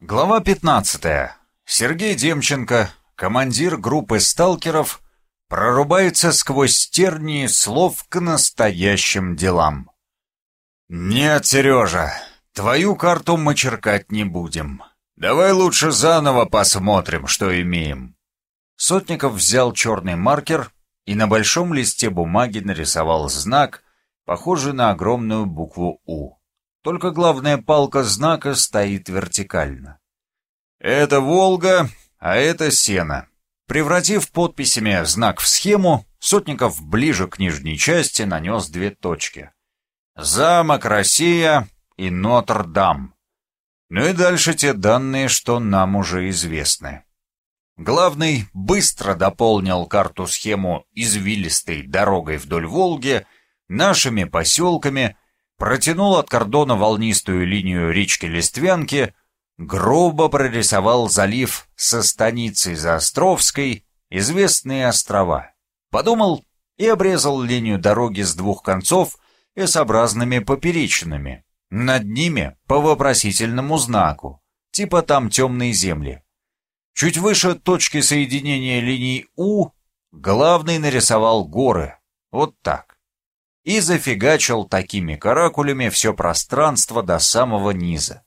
Глава 15. Сергей Демченко, командир группы сталкеров, прорубается сквозь тернии слов к настоящим делам. «Нет, Сережа, твою карту мы черкать не будем. Давай лучше заново посмотрим, что имеем». Сотников взял черный маркер и на большом листе бумаги нарисовал знак, похожий на огромную букву «У». Только главная палка знака стоит вертикально. Это Волга, а это Сена. Превратив подписями знак в схему, Сотников ближе к нижней части нанес две точки. Замок Россия и Нотр-Дам. Ну и дальше те данные, что нам уже известны. Главный быстро дополнил карту-схему извилистой дорогой вдоль Волги, нашими поселками, протянул от кордона волнистую линию речки Листвянки, грубо прорисовал залив со станицей Заостровской, известные острова. Подумал и обрезал линию дороги с двух концов S-образными поперечинами. Над ними по вопросительному знаку, типа там темные земли. Чуть выше точки соединения линий У главный нарисовал горы. Вот так и зафигачил такими каракулями все пространство до самого низа.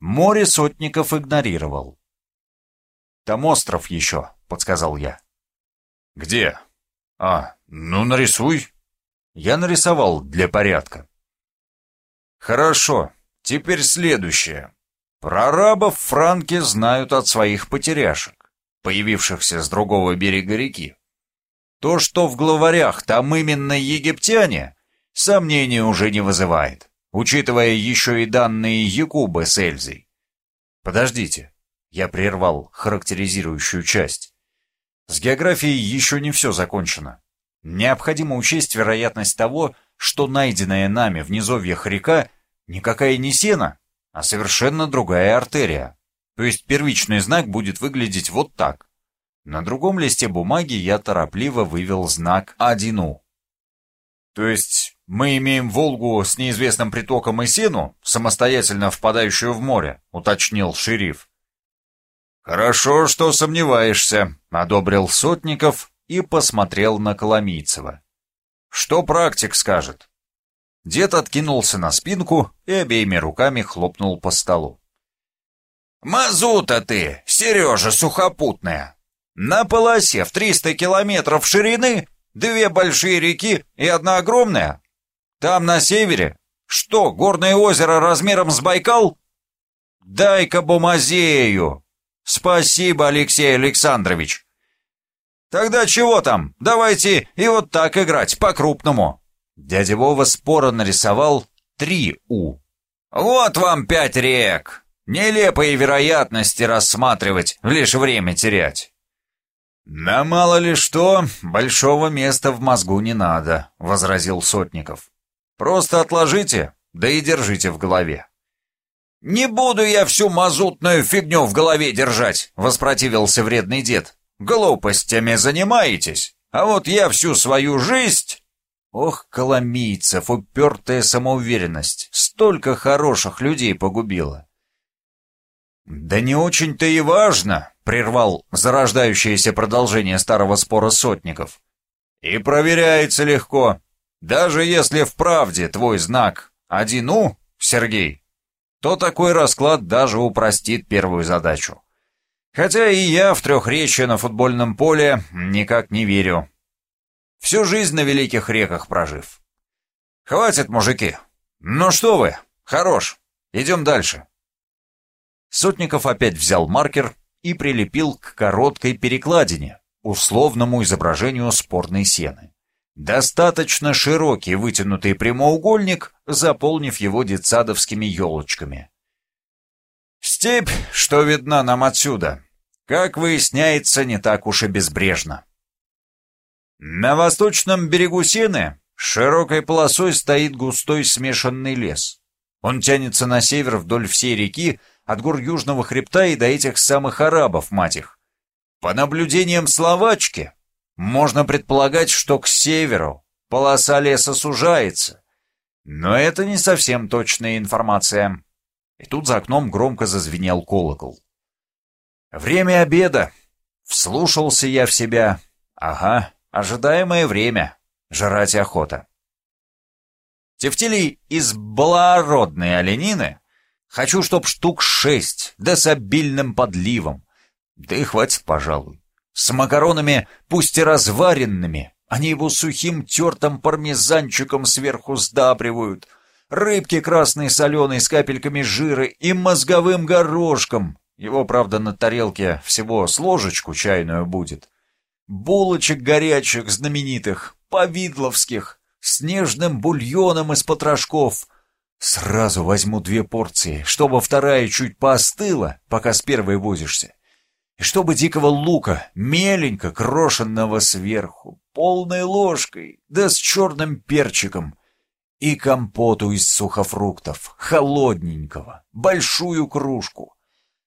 Море сотников игнорировал. «Там остров еще», — подсказал я. «Где?» «А, ну нарисуй». Я нарисовал для порядка. «Хорошо, теперь следующее. Про арабов франки знают от своих потеряшек, появившихся с другого берега реки. То, что в главарях там именно египтяне, сомнений уже не вызывает, учитывая еще и данные Якубы с Эльзой. Подождите, я прервал характеризирующую часть. С географией еще не все закончено. Необходимо учесть вероятность того, что найденная нами в низовьях река никакая не сена, а совершенно другая артерия. То есть первичный знак будет выглядеть вот так. На другом листе бумаги я торопливо вывел знак 1У. То есть мы имеем Волгу с неизвестным притоком и сену, самостоятельно впадающую в море, уточнил шериф. Хорошо, что сомневаешься, одобрил Сотников и посмотрел на Коломийцева. Что практик скажет? Дед откинулся на спинку и обеими руками хлопнул по столу. «Мазута ты, Сережа сухопутная! На полосе в 300 километров ширины две большие реки и одна огромная. Там на севере что, горное озеро размером с Байкал? Дай-ка бумазею. Спасибо, Алексей Александрович. Тогда чего там? Давайте и вот так играть, по-крупному. Дядя Вова споро нарисовал три «У». Вот вам пять рек. Нелепые вероятности рассматривать, лишь время терять. «Да мало ли что, большого места в мозгу не надо», — возразил Сотников. «Просто отложите, да и держите в голове». «Не буду я всю мазутную фигню в голове держать», — воспротивился вредный дед. «Глупостями занимаетесь, а вот я всю свою жизнь...» Ох, коломийцев, упертая самоуверенность, столько хороших людей погубила. «Да не очень-то и важно», прервал зарождающееся продолжение старого спора сотников. «И проверяется легко. Даже если в правде твой знак один «у», Сергей, то такой расклад даже упростит первую задачу. Хотя и я в трехречье на футбольном поле никак не верю. Всю жизнь на великих реках прожив. Хватит, мужики. Ну что вы, хорош. Идем дальше. Сотников опять взял маркер и прилепил к короткой перекладине, условному изображению спорной сены. Достаточно широкий вытянутый прямоугольник, заполнив его детсадовскими елочками. Степь, что видна нам отсюда, как выясняется, не так уж и безбрежно. На восточном берегу Сены широкой полосой стоит густой смешанный лес. Он тянется на север вдоль всей реки, от гор Южного хребта и до этих самых арабов, мать их. По наблюдениям словачки, можно предполагать, что к северу полоса леса сужается. Но это не совсем точная информация. И тут за окном громко зазвенел колокол. «Время обеда!» Вслушался я в себя. «Ага, ожидаемое время. Жрать охота». Тефтилий из благородной оленины хочу, чтоб штук шесть, да с обильным подливом. Да и хватит, пожалуй. С макаронами, пусть и разваренными, они его сухим тертым пармезанчиком сверху сдабривают, рыбки красной соленой с капельками жира и мозговым горошком. Его, правда, на тарелке всего с ложечку чайную будет. Булочек горячих знаменитых, повидловских, нежным бульоном из потрошков. Сразу возьму две порции, чтобы вторая чуть поостыла, пока с первой возишься. И чтобы дикого лука, меленько крошенного сверху, полной ложкой, да с черным перчиком. И компоту из сухофруктов, холодненького, большую кружку.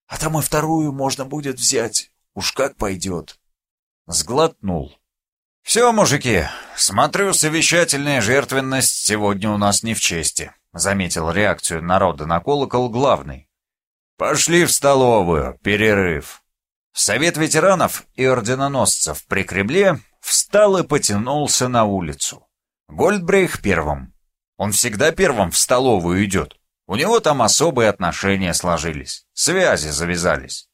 А там и вторую можно будет взять, уж как пойдет. Сглотнул. «Все, мужики, смотрю, совещательная жертвенность сегодня у нас не в чести», — заметил реакцию народа на колокол главный. «Пошли в столовую, перерыв». Совет ветеранов и орденоносцев при Кремле встал и потянулся на улицу. Гольдбрейх первым. Он всегда первым в столовую идет. У него там особые отношения сложились, связи завязались.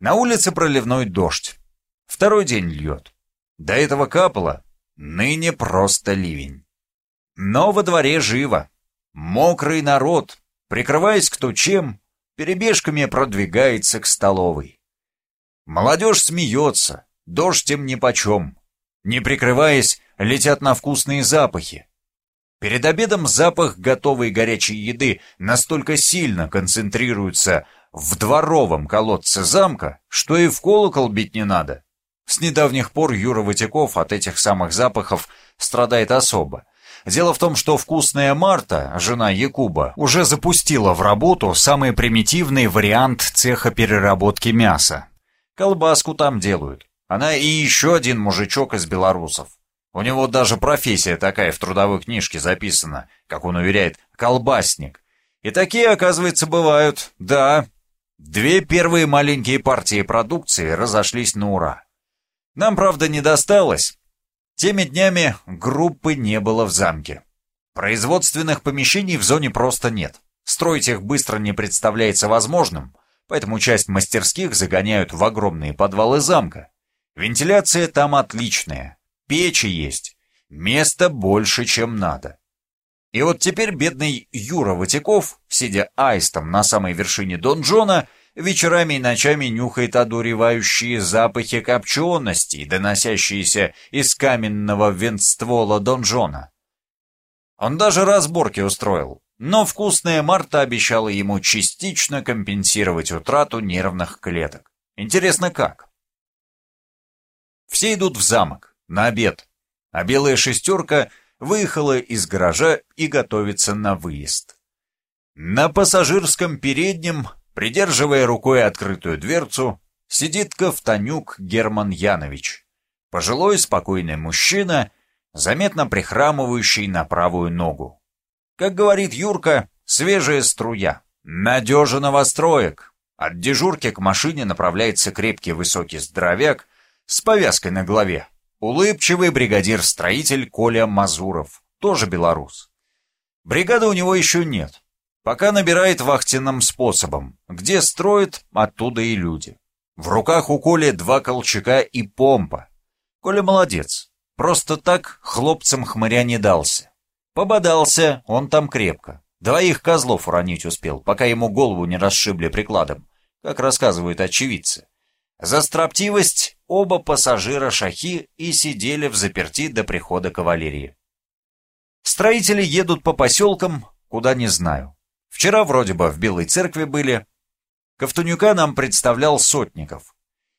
На улице проливной дождь. Второй день льет. До этого капало, ныне просто ливень. Но во дворе живо. Мокрый народ, прикрываясь кто чем, перебежками продвигается к столовой. Молодежь смеется, дождь им нипочем. Не прикрываясь, летят на вкусные запахи. Перед обедом запах готовой горячей еды настолько сильно концентрируется в дворовом колодце замка, что и в колокол бить не надо. С недавних пор Юра Ватяков от этих самых запахов страдает особо. Дело в том, что вкусная Марта, жена Якуба, уже запустила в работу самый примитивный вариант цеха переработки мяса. Колбаску там делают. Она и еще один мужичок из белорусов. У него даже профессия такая в трудовой книжке записана, как он уверяет, колбасник. И такие, оказывается, бывают, да. Две первые маленькие партии продукции разошлись на ура. Нам, правда, не досталось. Теми днями группы не было в замке. Производственных помещений в зоне просто нет. Строить их быстро не представляется возможным, поэтому часть мастерских загоняют в огромные подвалы замка. Вентиляция там отличная, печи есть, места больше, чем надо. И вот теперь бедный Юра Ватяков, сидя аистом на самой вершине донжона, вечерами и ночами нюхает одуревающие запахи копчености, доносящиеся из каменного вентствола донжона. Он даже разборки устроил, но вкусная Марта обещала ему частично компенсировать утрату нервных клеток. Интересно, как? Все идут в замок, на обед, а белая шестерка выехала из гаража и готовится на выезд. На пассажирском переднем Придерживая рукой открытую дверцу, сидит Ковтанюк Герман Янович. Пожилой спокойный мужчина, заметно прихрамывающий на правую ногу. Как говорит Юрка, свежая струя. Надежа новостроек. От дежурки к машине направляется крепкий высокий здоровяк с повязкой на голове. Улыбчивый бригадир-строитель Коля Мазуров, тоже белорус. Бригады у него еще нет. Пока набирает вахтенным способом. Где строит, оттуда и люди. В руках у Коли два колчака и помпа. Коля молодец. Просто так хлопцам хмыря не дался. Пободался он там крепко. Двоих козлов уронить успел, пока ему голову не расшибли прикладом, как рассказывают очевидцы. За строптивость оба пассажира шахи и сидели в заперти до прихода кавалерии. Строители едут по поселкам, куда не знаю. Вчера вроде бы в Белой церкви были. Ковтунюка нам представлял Сотников.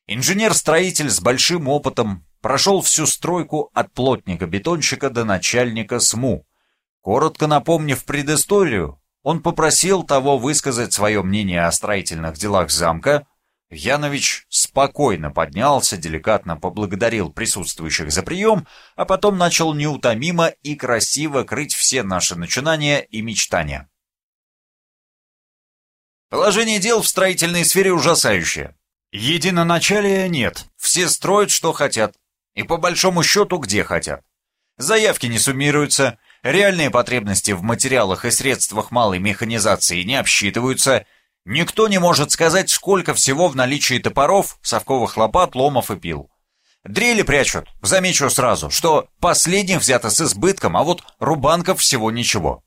Инженер-строитель с большим опытом прошел всю стройку от плотника-бетонщика до начальника СМУ. Коротко напомнив предысторию, он попросил того высказать свое мнение о строительных делах замка. Янович спокойно поднялся, деликатно поблагодарил присутствующих за прием, а потом начал неутомимо и красиво крыть все наши начинания и мечтания. Положение дел в строительной сфере ужасающее. Единоначалия нет, все строят, что хотят. И по большому счету, где хотят. Заявки не суммируются, реальные потребности в материалах и средствах малой механизации не обсчитываются, никто не может сказать, сколько всего в наличии топоров, совковых лопат, ломов и пил. Дрели прячут, замечу сразу, что последних взято с избытком, а вот рубанков всего ничего.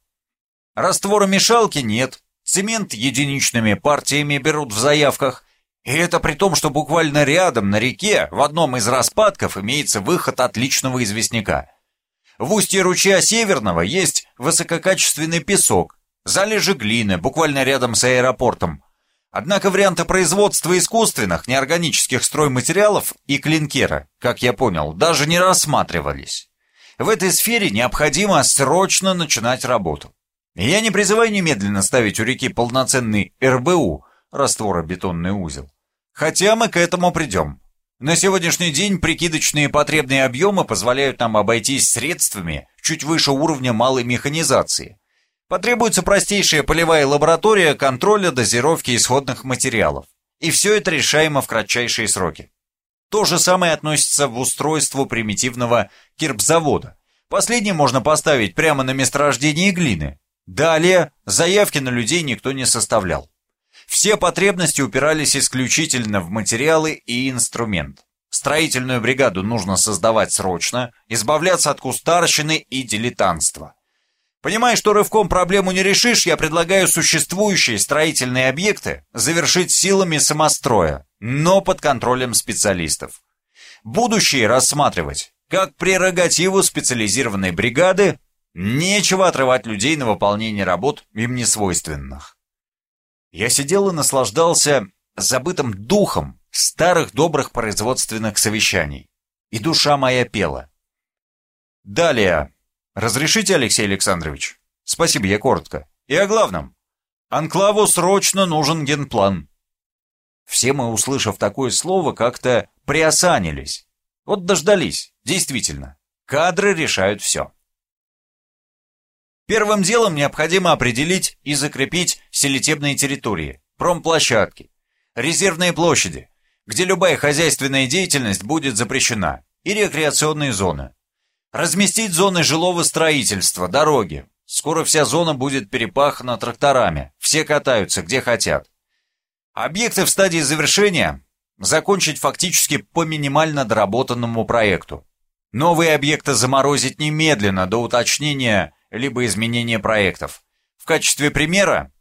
Раствора мешалки нет, цемент единичными партиями берут в заявках, и это при том, что буквально рядом на реке в одном из распадков имеется выход отличного известняка. В устье ручья Северного есть высококачественный песок, залежи глины, буквально рядом с аэропортом. Однако варианты производства искусственных, неорганических стройматериалов и клинкера, как я понял, даже не рассматривались. В этой сфере необходимо срочно начинать работу. Я не призываю немедленно ставить у реки полноценный РБУ, растворобетонный узел. Хотя мы к этому придем. На сегодняшний день прикидочные потребные объемы позволяют нам обойтись средствами чуть выше уровня малой механизации. Потребуется простейшая полевая лаборатория контроля дозировки исходных материалов. И все это решаемо в кратчайшие сроки. То же самое относится в устройству примитивного кирпзавода. Последний можно поставить прямо на месторождении глины. Далее заявки на людей никто не составлял. Все потребности упирались исключительно в материалы и инструмент. Строительную бригаду нужно создавать срочно, избавляться от кустарщины и дилетантства. Понимая, что рывком проблему не решишь, я предлагаю существующие строительные объекты завершить силами самостроя, но под контролем специалистов. Будущее рассматривать как прерогативу специализированной бригады, нечего отрывать людей на выполнение работ им не свойственных. Я сидел и наслаждался забытым духом старых добрых производственных совещаний. И душа моя пела. Далее. Разрешите, Алексей Александрович? Спасибо, я коротко. И о главном. Анклаву срочно нужен генплан. Все мы, услышав такое слово, как-то приосанились. Вот дождались, действительно. Кадры решают все. Первым делом необходимо определить и закрепить селитебные территории, промплощадки, резервные площади, где любая хозяйственная деятельность будет запрещена, и рекреационные зоны. Разместить зоны жилого строительства, дороги. Скоро вся зона будет перепахана тракторами, все катаются где хотят. Объекты в стадии завершения закончить фактически по минимально доработанному проекту. Новые объекты заморозить немедленно до уточнения либо изменения проектов. В качестве примера,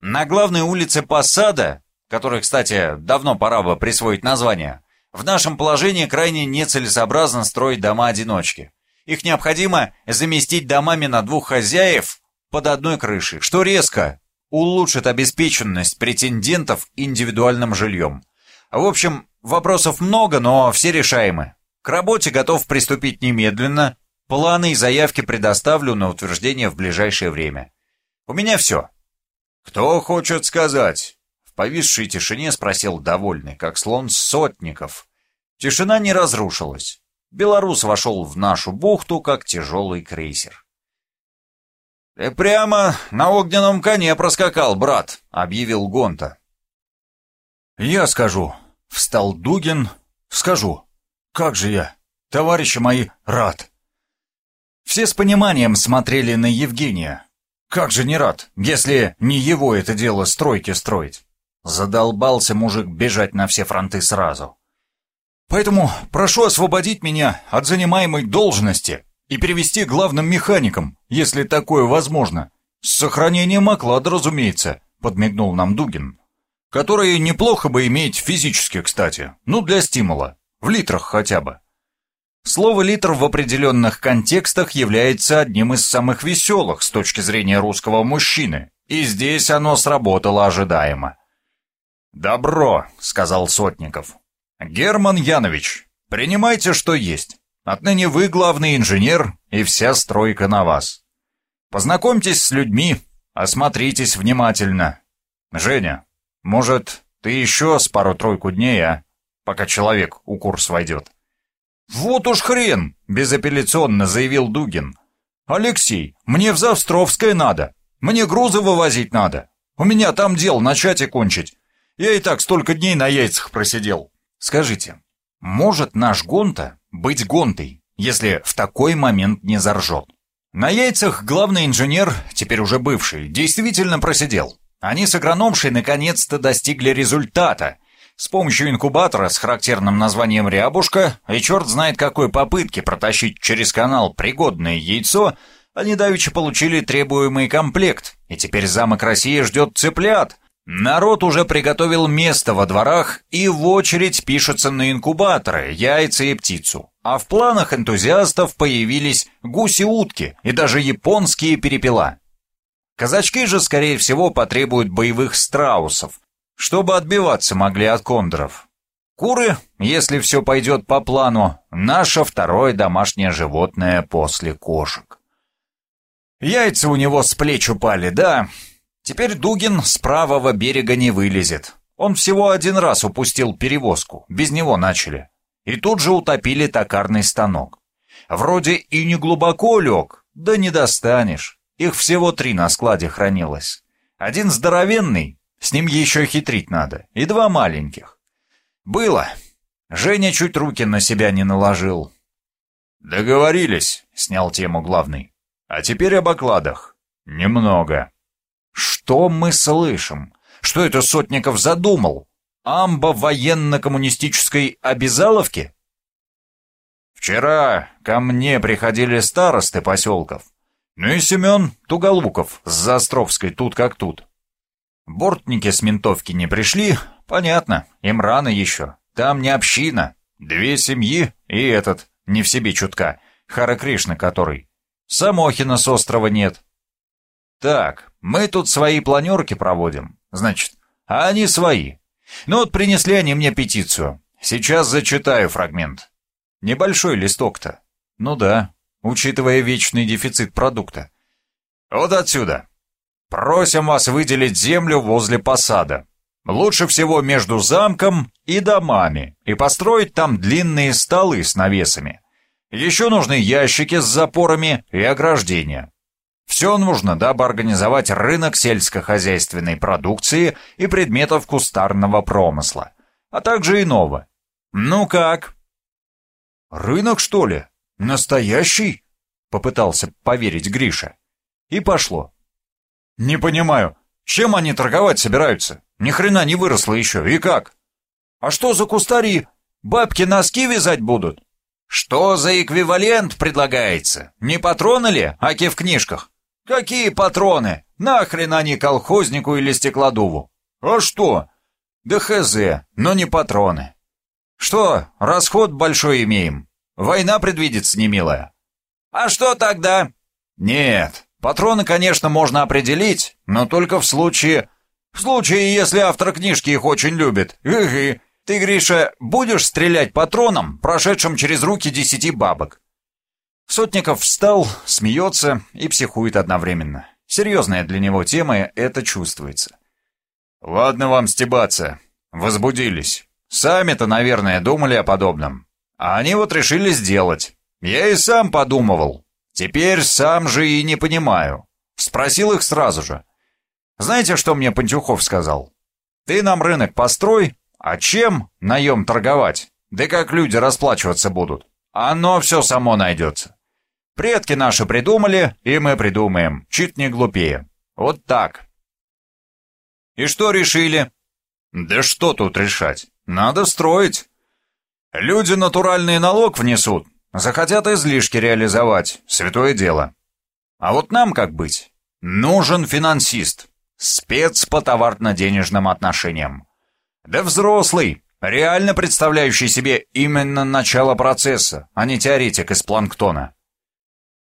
на главной улице Посада, которой, кстати, давно пора бы присвоить название, в нашем положении крайне нецелесообразно строить дома-одиночки. Их необходимо заместить домами на двух хозяев под одной крышей, что резко улучшит обеспеченность претендентов индивидуальным жильем. В общем, вопросов много, но все решаемы. К работе готов приступить немедленно, Планы и заявки предоставлю на утверждение в ближайшее время. У меня все. Кто хочет сказать? В повисшей тишине спросил довольный, как слон сотников. Тишина не разрушилась. Белорус вошел в нашу бухту, как тяжелый крейсер. «Ты прямо на огненном коне проскакал, брат», — объявил Гонта. «Я скажу», — встал Дугин, — «скажу. Как же я, товарищи мои, рад». Все с пониманием смотрели на Евгения. Как же не рад, если не его это дело стройки строить. Задолбался мужик бежать на все фронты сразу. Поэтому прошу освободить меня от занимаемой должности и перевести главным механиком, если такое возможно. С сохранением оклада, разумеется, подмигнул нам Дугин. Который неплохо бы иметь физически, кстати, ну для стимула, в литрах хотя бы. Слово «литр» в определенных контекстах является одним из самых веселых с точки зрения русского мужчины, и здесь оно сработало ожидаемо. «Добро», — сказал Сотников. «Герман Янович, принимайте, что есть. Отныне вы главный инженер, и вся стройка на вас. Познакомьтесь с людьми, осмотритесь внимательно. Женя, может, ты еще с пару-тройку дней, а? Пока человек у курс войдет». «Вот уж хрен!» — безапелляционно заявил Дугин. «Алексей, мне в Завстровское надо. Мне грузы вывозить надо. У меня там дел начать и кончить. Я и так столько дней на яйцах просидел. Скажите, может наш Гонта быть Гонтой, если в такой момент не заржет? На яйцах главный инженер, теперь уже бывший, действительно просидел. Они с агрономшей наконец-то достигли результата. С помощью инкубатора с характерным названием «Рябушка» и черт знает какой попытки протащить через канал пригодное яйцо, они давеча получили требуемый комплект, и теперь замок России ждет цыплят. Народ уже приготовил место во дворах и в очередь пишется на инкубаторы, яйца и птицу. А в планах энтузиастов появились гуси-утки и даже японские перепела. Казачки же, скорее всего, потребуют боевых страусов, чтобы отбиваться могли от кондоров. Куры, если все пойдет по плану, наше второе домашнее животное после кошек. Яйца у него с плеч упали, да. Теперь Дугин с правого берега не вылезет. Он всего один раз упустил перевозку, без него начали. И тут же утопили токарный станок. Вроде и не глубоко лег, да не достанешь. Их всего три на складе хранилось. Один здоровенный, с ним еще хитрить надо, и два маленьких. Было. Женя чуть руки на себя не наложил. «Договорились», — снял тему главный. «А теперь об окладах. Немного». «Что мы слышим? Что это Сотников задумал? Амба военно-коммунистической обязаловки?» «Вчера ко мне приходили старосты поселков. Ну и Семен Туголуков с Заостровской тут как тут. Бортники с ментовки не пришли, понятно, им рано еще. Там не община, две семьи и этот, не в себе чутка, Хара Кришна который. Самохина с острова нет. Так, мы тут свои планерки проводим, значит, а они свои. Ну вот принесли они мне петицию. Сейчас зачитаю фрагмент. Небольшой листок-то. Ну да, учитывая вечный дефицит продукта. Вот отсюда. Просим вас выделить землю возле посада. Лучше всего между замком и домами, и построить там длинные столы с навесами. Еще нужны ящики с запорами и ограждения. Все нужно, дабы организовать рынок сельскохозяйственной продукции и предметов кустарного промысла, а также иного. Ну как? Рынок, что ли? «Настоящий?» — попытался поверить Гриша. И пошло. «Не понимаю, чем они торговать собираются? Ни хрена не выросло еще, и как? А что за кустари? Бабки носки вязать будут?» «Что за эквивалент предлагается? Не патроны ли, аки в книжках?» «Какие патроны? Нахрен они колхознику или стеклодуву?» «А что?» «Да хз, но не патроны». «Что, расход большой имеем? Война предвидится, немилая. А что тогда? Нет, патроны, конечно, можно определить, но только в случае... В случае, если автор книжки их очень любит. Гы-гы. Ты, Гриша, будешь стрелять патроном, прошедшим через руки десяти бабок? Сотников встал, смеется и психует одновременно. Серьезная для него тема, это чувствуется. «Ладно вам стебаться. Возбудились. Сами-то, наверное, думали о подобном. А они вот решили сделать. Я и сам подумывал. Теперь сам же и не понимаю. Спросил их сразу же. Знаете, что мне Пантюхов сказал? Ты нам рынок построй, а чем наем торговать? Да как люди расплачиваться будут? Оно все само найдется. Предки наши придумали, и мы придумаем. Чуть не глупее. Вот так. И что решили? Да что тут решать? Надо строить. Люди натуральный налог внесут, захотят излишки реализовать, святое дело. А вот нам как быть? Нужен финансист, спец по товарно-денежным отношениям. Да взрослый, реально представляющий себе именно начало процесса, а не теоретик из планктона.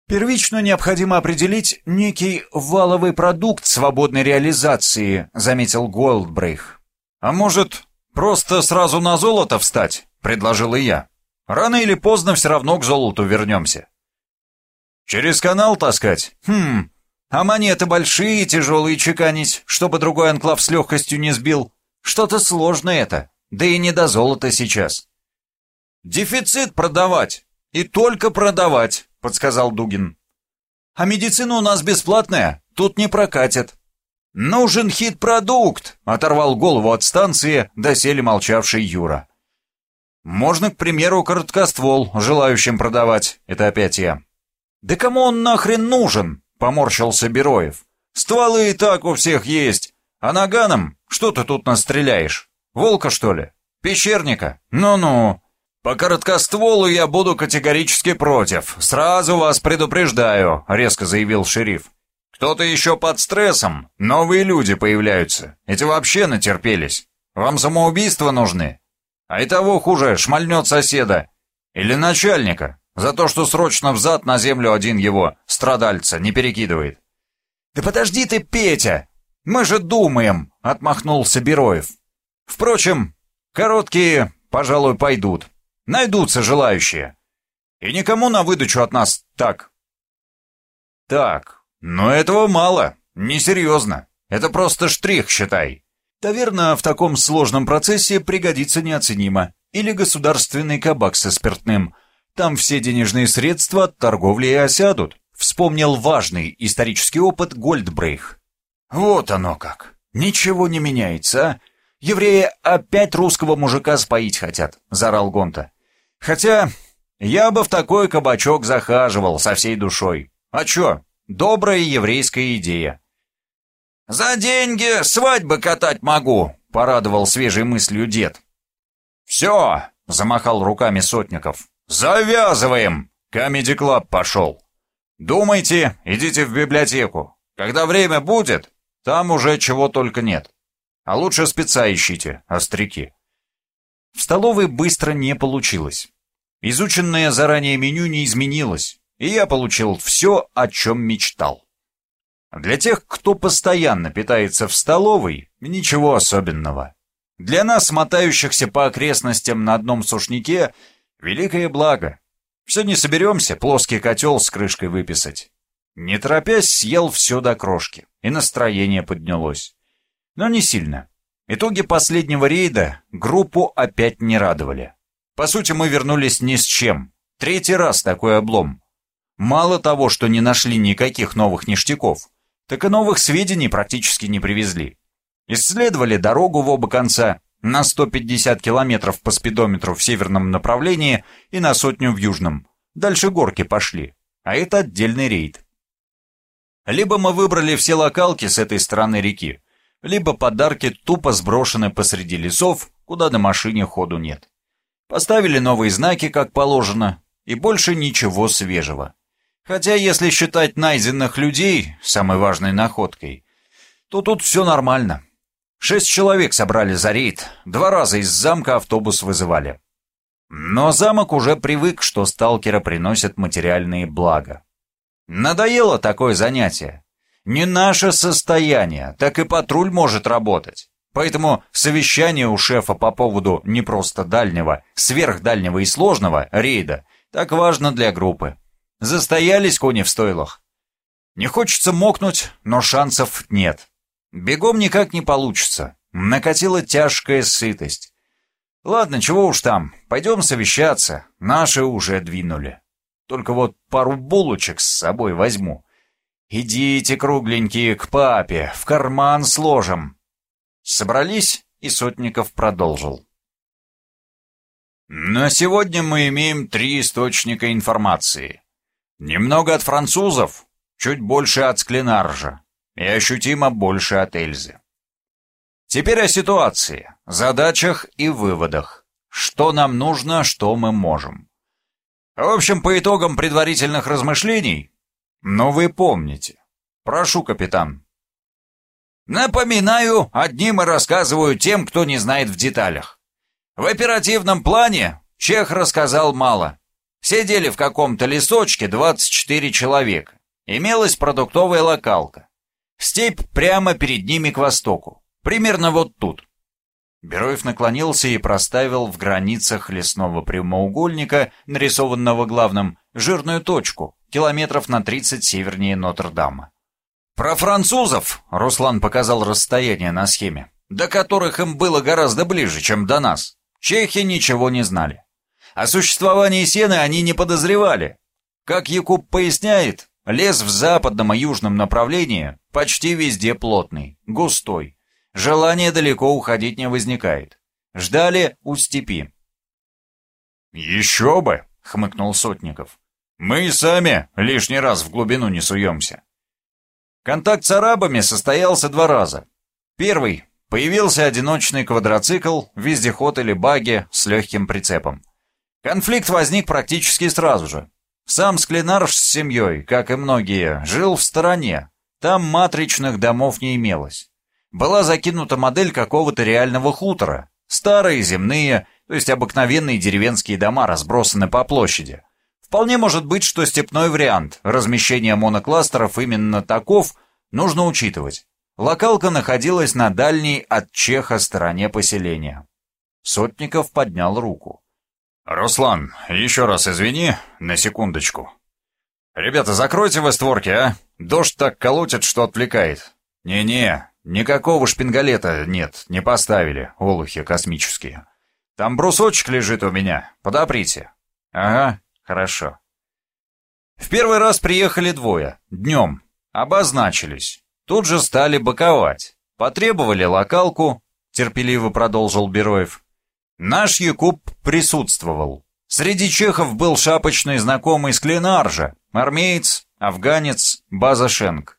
Первично необходимо определить некий валовый продукт свободной реализации, заметил Голдбрейх. А может, просто сразу на золото встать? — предложил и я. «Рано или поздно все равно к золоту вернемся». «Через канал таскать? Хм, а монеты большие, тяжелые чеканить, чтобы другой анклав с легкостью не сбил. Что-то сложное это, да и не до золота сейчас». «Дефицит продавать, и только продавать», — подсказал Дугин. «А медицина у нас бесплатная, тут не прокатит». «Нужен хит-продукт!» — оторвал голову от станции, доселе молчавший Юра. «Можно, к примеру, короткоствол желающим продавать. Это опять я». «Да кому он нахрен нужен?» — поморщился Бероев. «Стволы и так у всех есть. А наганом что ты тут настреляешь? Волка, что ли? Пещерника? Ну-ну». «По короткостволу я буду категорически против. Сразу вас предупреждаю», — резко заявил шериф. Кто-то еще под стрессом, новые люди появляются. Эти вообще натерпелись. Вам самоубийства нужны? А и того хуже, шмальнет соседа. Или начальника, за то, что срочно взад на землю один его, страдальца, не перекидывает. «Да подожди ты, Петя! Мы же думаем!» — отмахнулся Бероев. «Впрочем, короткие, пожалуй, пойдут. Найдутся желающие. И никому на выдачу от нас так». «Так, но этого мало, несерьезно. Это просто штрих, считай. Таверна в таком сложном процессе пригодится неоценимо. Или государственный кабак со спиртным. Там все денежные средства от торговли и осядут. Вспомнил важный исторический опыт Гольдбрейх. Вот оно как. Ничего не меняется, а? Евреи опять русского мужика споить хотят, заорал Гонта. Хотя я бы в такой кабачок захаживал со всей душой. А чё, Добрая еврейская идея. «За деньги свадьбы катать могу», — порадовал свежей мыслью дед. «Все», — замахал руками Сотников. «Завязываем! Камеди Клаб пошел. Думайте, идите в библиотеку. Когда время будет, там уже чего только нет. А лучше спеца ищите, остряки». В столовой быстро не получилось. Изученное заранее меню не изменилось и я получил все, о чем мечтал. Для тех, кто постоянно питается в столовой, ничего особенного. Для нас, мотающихся по окрестностям на одном сушнике, великое благо. Все не соберемся плоский котел с крышкой выписать. Не торопясь, съел все до крошки, и настроение поднялось. Но не сильно. Итоги последнего рейда группу опять не радовали. По сути, мы вернулись ни с чем. Третий раз такой облом. Мало того, что не нашли никаких новых ништяков, так и новых сведений практически не привезли. Исследовали дорогу в оба конца, на 150 километров по спидометру в северном направлении и на сотню в южном. Дальше горки пошли, а это отдельный рейд. Либо мы выбрали все локалки с этой стороны реки, либо подарки тупо сброшены посреди лесов, куда на машине ходу нет. Поставили новые знаки, как положено, и больше ничего свежего. Хотя, если считать найденных людей самой важной находкой, то тут все нормально. Шесть человек собрали за рейд, два раза из замка автобус вызывали. Но замок уже привык, что сталкера приносят материальные блага. Надоело такое занятие. Не наше состояние, так и патруль может работать. Поэтому совещание у шефа по поводу не просто дальнего, сверхдальнего и сложного рейда так важно для группы. Застоялись кони в стойлах. Не хочется мокнуть, но шансов нет. Бегом никак не получится. Накатила тяжкая сытость. Ладно, чего уж там, пойдем совещаться. Наши уже двинули. Только вот пару булочек с собой возьму. Идите, кругленькие, к папе, в карман сложим. Собрались, и Сотников продолжил. На сегодня мы имеем три источника информации. Немного от французов, чуть больше от Склинаржа и ощутимо больше от Эльзы. Теперь о ситуации, задачах и выводах. Что нам нужно, что мы можем. В общем, по итогам предварительных размышлений, но вы помните. Прошу, капитан. Напоминаю, одним и рассказываю тем, кто не знает в деталях. В оперативном плане Чех рассказал мало. Сидели в каком-то лесочке 24 человека. Имелась продуктовая локалка. Степь прямо перед ними к востоку. Примерно вот тут. Бероев наклонился и проставил в границах лесного прямоугольника, нарисованного главным, жирную точку, километров на 30 севернее Нотр-Дама. «Про французов!» — Руслан показал расстояние на схеме, до которых им было гораздо ближе, чем до нас. Чехи ничего не знали. О существовании сены они не подозревали. Как Якуб поясняет, Лес в западном и южном направлении почти везде плотный, густой. Желания далеко уходить не возникает. Ждали у степи. «Еще бы!» — хмыкнул Сотников. «Мы и сами лишний раз в глубину не суемся». Контакт с арабами состоялся два раза. Первый — появился одиночный квадроцикл, вездеход или баги с легким прицепом. Конфликт возник практически сразу же. Сам Склинарш с семьей, как и многие, жил в стороне. Там матричных домов не имелось. Была закинута модель какого-то реального хутора. Старые, земные, то есть обыкновенные деревенские дома разбросаны по площади. Вполне может быть, что степной вариант размещения монокластеров именно таков, нужно учитывать. Локалка находилась на дальней от Чеха стороне поселения. Сотников поднял руку. «Руслан, еще раз извини, на секундочку. Ребята, закройте вы створки, а? Дождь так колотит, что отвлекает. Не-не, никакого шпингалета нет, не поставили, олухи космические. Там брусочек лежит у меня, подоприте. Ага, хорошо. В первый раз приехали двое, днем, обозначились. Тут же стали боковать. Потребовали локалку, терпеливо продолжил Бероев. Наш Якуб присутствовал. Среди чехов был шапочный знакомый с Клинаржа, армеец, афганец, База Шенк.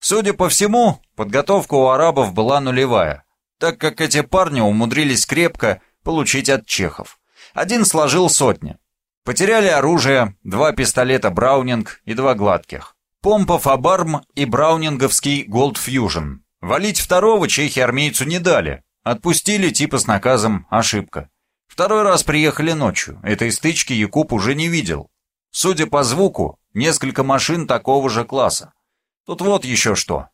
Судя по всему, подготовка у арабов была нулевая, так как эти парни умудрились крепко получить от чехов. Один сложил сотни. Потеряли оружие, два пистолета Браунинг и два гладких. Помпа Фабарм и браунинговский Gold Fusion. Валить второго чехи армейцу не дали. Отпустили типа с наказом «ошибка». Второй раз приехали ночью. Этой стычки Якуб уже не видел. Судя по звуку, несколько машин такого же класса. Тут вот еще что.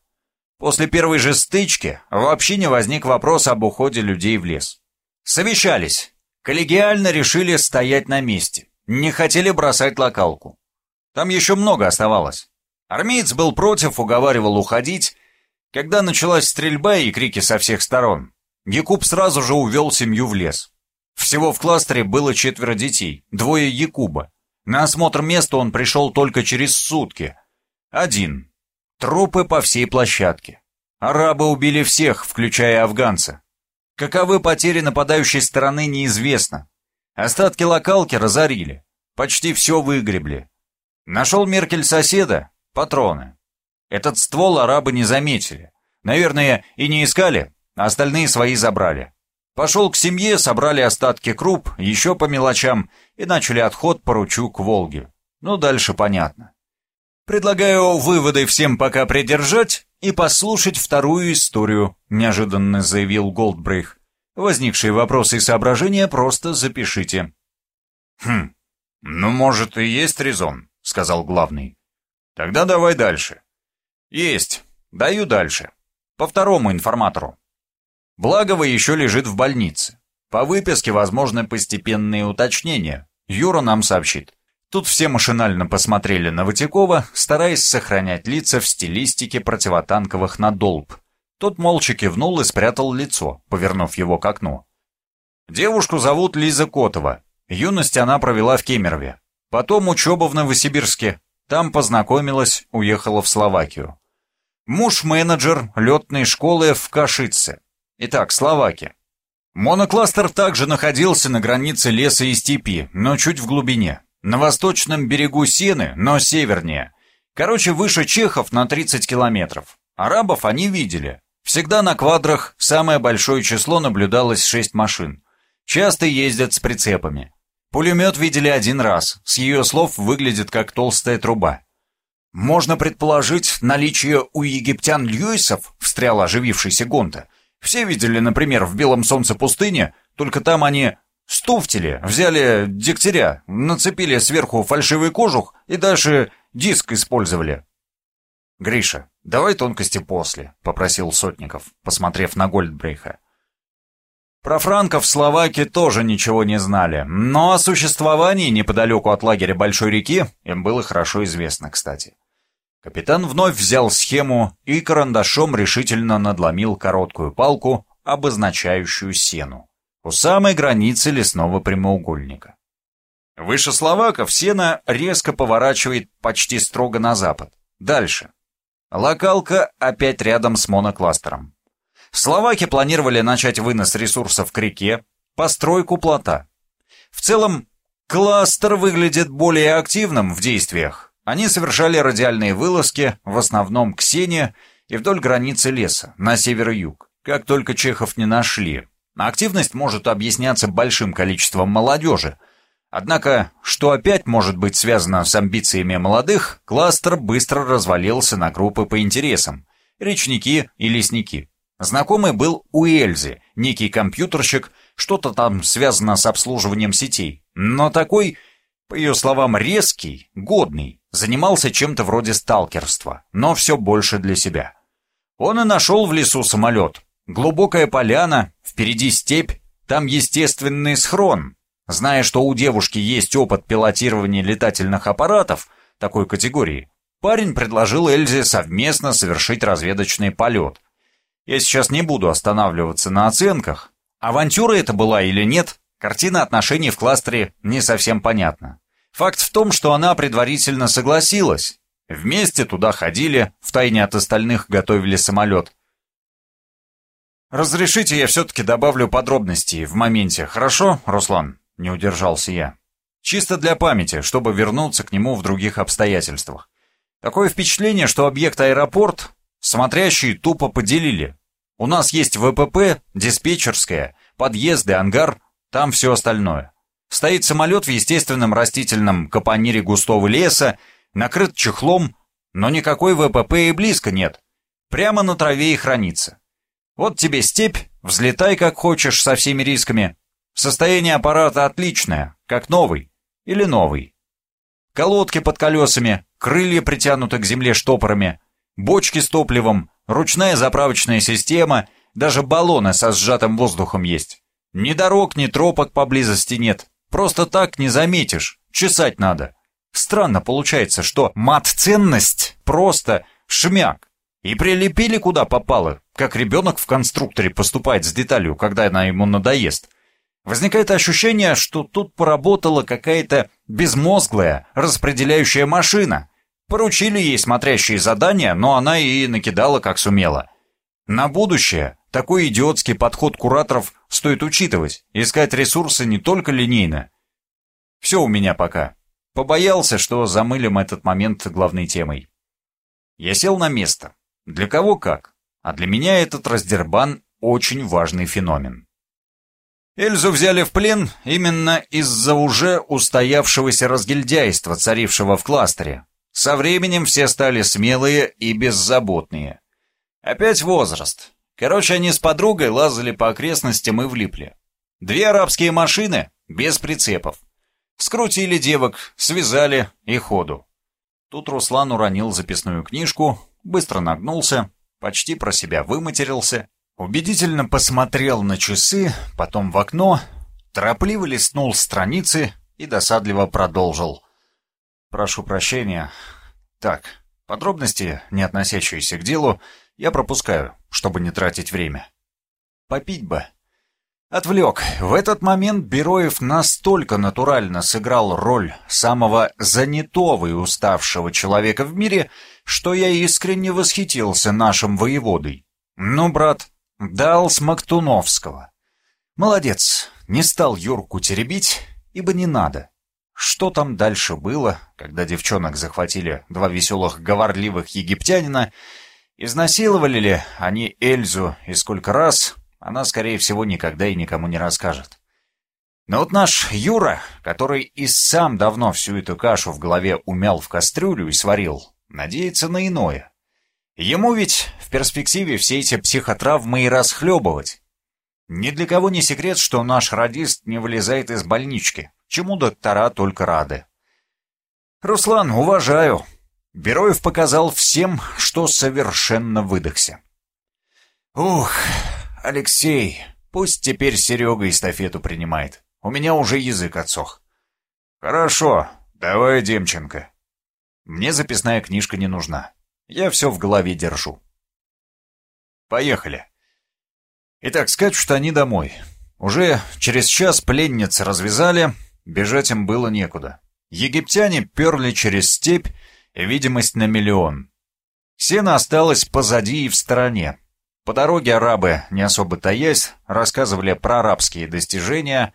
После первой же стычки вообще не возник вопрос об уходе людей в лес. Совещались. Коллегиально решили стоять на месте. Не хотели бросать локалку. Там еще много оставалось. Армеец был против, уговаривал уходить. Когда началась стрельба и крики со всех сторон, Якуб сразу же увел семью в лес. Всего в кластере было четверо детей, двое Якуба. На осмотр места он пришел только через сутки. Один. Трупы по всей площадке. Арабы убили всех, включая афганца. Каковы потери нападающей стороны, неизвестно. Остатки локалки разорили. Почти все выгребли. Нашел Меркель соседа, патроны. Этот ствол арабы не заметили. Наверное, и не искали, остальные свои забрали. Пошел к семье, собрали остатки круп, еще по мелочам, и начали отход по ручью к Волге. Ну, дальше понятно. Предлагаю выводы всем пока придержать и послушать вторую историю», — неожиданно заявил Голдбрейх. «Возникшие вопросы и соображения просто запишите». «Хм, ну, может, и есть резон», — сказал главный. «Тогда давай дальше». «Есть. Даю дальше. По второму информатору. Благово еще лежит в больнице. По выписке возможны постепенные уточнения. Юра нам сообщит. Тут все машинально посмотрели на Ватякова, стараясь сохранять лица в стилистике противотанковых надолб. Тот молча кивнул и спрятал лицо, повернув его к окну. Девушку зовут Лиза Котова. Юность она провела в Кемерове. Потом учеба в Новосибирске. Там познакомилась, уехала в Словакию. Муж менеджер летной школы в Кашице. Итак, Словакия. Монокластер также находился на границе леса и степи, но чуть в глубине. На восточном берегу Сены, но севернее. Короче, выше Чехов на 30 километров. Арабов они видели. Всегда на квадрах самое большое число наблюдалось 6 машин. Часто ездят с прицепами. Пулемет видели один раз, с ее слов выглядит как толстая труба. «Можно предположить наличие у египтян Льюисов», — встрял оживившийся Гонта. «Все видели, например, в белом солнце пустыне, только там они Стуфтили, взяли дегтяря, нацепили сверху фальшивый кожух и дальше диск использовали. «Гриша, давай тонкости после», — попросил Сотников, посмотрев на Гольдбрейха. Про франков в Словакии тоже ничего не знали, но о существовании неподалеку от лагеря Большой реки им было хорошо известно, кстати. Капитан вновь взял схему и карандашом решительно надломил короткую палку, обозначающую сену у самой границы лесного прямоугольника. Выше Словаков сено резко поворачивает почти строго на запад. Дальше. Локалка опять рядом с монокластером. Словаки планировали начать вынос ресурсов к реке, постройку плота. В целом, кластер выглядит более активным в действиях. Они совершали радиальные вылазки, в основном к Сене и вдоль границы леса, на север и юг, как только чехов не нашли. Активность может объясняться большим количеством молодежи. Однако, что опять может быть связано с амбициями молодых, кластер быстро развалился на группы по интересам – речники и лесники. Знакомый был у Эльзы, некий компьютерщик, что-то там связано с обслуживанием сетей. Но такой, по ее словам, резкий, годный, занимался чем-то вроде сталкерства, но все больше для себя. Он и нашел в лесу самолет. Глубокая поляна, впереди степь, там естественный схрон. Зная, что у девушки есть опыт пилотирования летательных аппаратов такой категории, парень предложил Эльзе совместно совершить разведочный полет. Я сейчас не буду останавливаться на оценках. Авантюра это была или нет, картина отношений в кластере не совсем понятна. Факт в том, что она предварительно согласилась. Вместе туда ходили, втайне от остальных готовили самолет. «Разрешите, я все-таки добавлю подробностей в моменте, хорошо, Руслан?» — не удержался я. «Чисто для памяти, чтобы вернуться к нему в других обстоятельствах. Такое впечатление, что объект аэропорт Смотрящие тупо поделили. У нас есть ВПП, диспетчерская, подъезды, ангар, там все остальное. Стоит самолет в естественном растительном капонире густого леса, накрыт чехлом, но никакой ВПП и близко нет. Прямо на траве и хранится. Вот тебе степь, взлетай как хочешь со всеми рисками. Состояние аппарата отличное, как новый или новый. Колодки под колесами, крылья притянуты к земле штопорами, Бочки с топливом, ручная заправочная система, даже баллоны со сжатым воздухом есть. Ни дорог, ни тропок поблизости нет. Просто так не заметишь, чесать надо. Странно получается, что мат-ценность просто шмяк. И прилепили куда попало, как ребенок в конструкторе поступает с деталью, когда она ему надоест. Возникает ощущение, что тут поработала какая-то безмозглая распределяющая машина, Поручили ей смотрящие задания, но она и накидала как сумела. На будущее такой идиотский подход кураторов стоит учитывать, искать ресурсы не только линейно. Все у меня пока. Побоялся, что замылим этот момент главной темой. Я сел на место. Для кого как. А для меня этот раздербан очень важный феномен. Эльзу взяли в плен именно из-за уже устоявшегося разгильдяйства, царившего в кластере. Со временем все стали смелые и беззаботные. Опять возраст. Короче, они с подругой лазали по окрестностям и влипли. Две арабские машины, без прицепов. Скрутили девок, связали и ходу. Тут Руслан уронил записную книжку, быстро нагнулся, почти про себя выматерился, убедительно посмотрел на часы, потом в окно, торопливо листнул страницы и досадливо продолжил. Прошу прощения. Так, подробности, не относящиеся к делу, я пропускаю, чтобы не тратить время. Попить бы. Отвлек. В этот момент Бероев настолько натурально сыграл роль самого занятого и уставшего человека в мире, что я искренне восхитился нашим воеводой. Ну, брат, дал Смоктуновского. Молодец, не стал Юрку теребить, ибо не надо. Что там дальше было, когда девчонок захватили два веселых говорливых египтянина? Изнасиловали ли они Эльзу и сколько раз, она, скорее всего, никогда и никому не расскажет. Но вот наш Юра, который и сам давно всю эту кашу в голове умял в кастрюлю и сварил, надеется на иное. Ему ведь в перспективе все эти психотравмы и расхлебывать. Ни для кого не секрет, что наш радист не вылезает из больнички чему доктора только рады. «Руслан, уважаю!» Бероев показал всем, что совершенно выдохся. «Ух, Алексей, пусть теперь Серега эстафету принимает. У меня уже язык отсох». «Хорошо, давай, Демченко». Мне записная книжка не нужна. Я все в голове держу. Поехали. Итак, скачут они домой. Уже через час пленниц развязали, Бежать им было некуда. Египтяне перли через степь, видимость на миллион. Сено осталось позади и в стороне. По дороге арабы, не особо таясь, рассказывали про арабские достижения,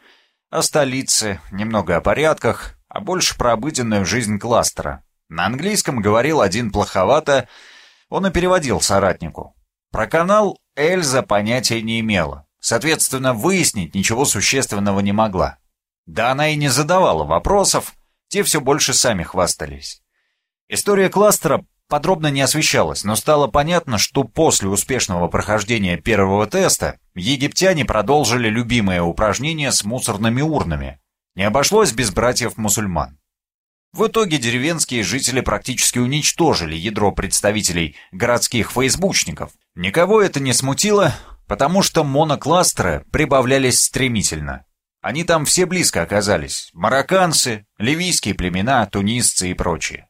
о столице, немного о порядках, а больше про обыденную жизнь кластера. На английском говорил один плоховато, он и переводил соратнику. Про канал Эльза понятия не имела, соответственно, выяснить ничего существенного не могла. Да она и не задавала вопросов, те все больше сами хвастались. История кластера подробно не освещалась, но стало понятно, что после успешного прохождения первого теста египтяне продолжили любимое упражнение с мусорными урнами. Не обошлось без братьев-мусульман. В итоге деревенские жители практически уничтожили ядро представителей городских фейсбучников. Никого это не смутило, потому что монокластеры прибавлялись стремительно. Они там все близко оказались. Марокканцы, ливийские племена, тунисцы и прочие.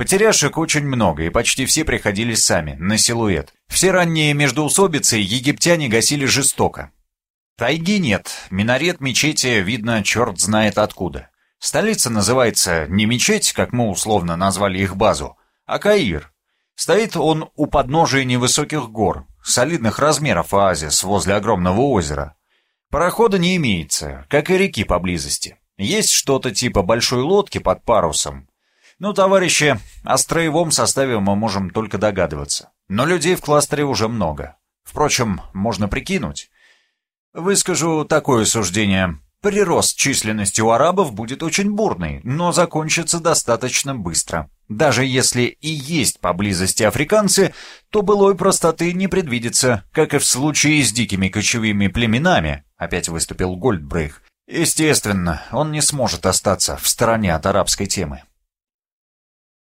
Потеряшек очень много, и почти все приходили сами, на силуэт. Все ранние междоусобицы египтяне гасили жестоко. Тайги нет, минарет мечети видно черт знает откуда. Столица называется не мечеть, как мы условно назвали их базу, а Каир. Стоит он у подножия невысоких гор, солидных размеров оазис возле огромного озера. Парохода не имеется, как и реки поблизости. Есть что-то типа большой лодки под парусом. Ну, товарищи, о строевом составе мы можем только догадываться. Но людей в кластере уже много. Впрочем, можно прикинуть. Выскажу такое суждение. Прирост численности у арабов будет очень бурный, но закончится достаточно быстро. Даже если и есть поблизости африканцы, то былой простоты не предвидится, как и в случае с дикими кочевыми племенами, опять выступил Гольдбрейх. Естественно, он не сможет остаться в стороне от арабской темы.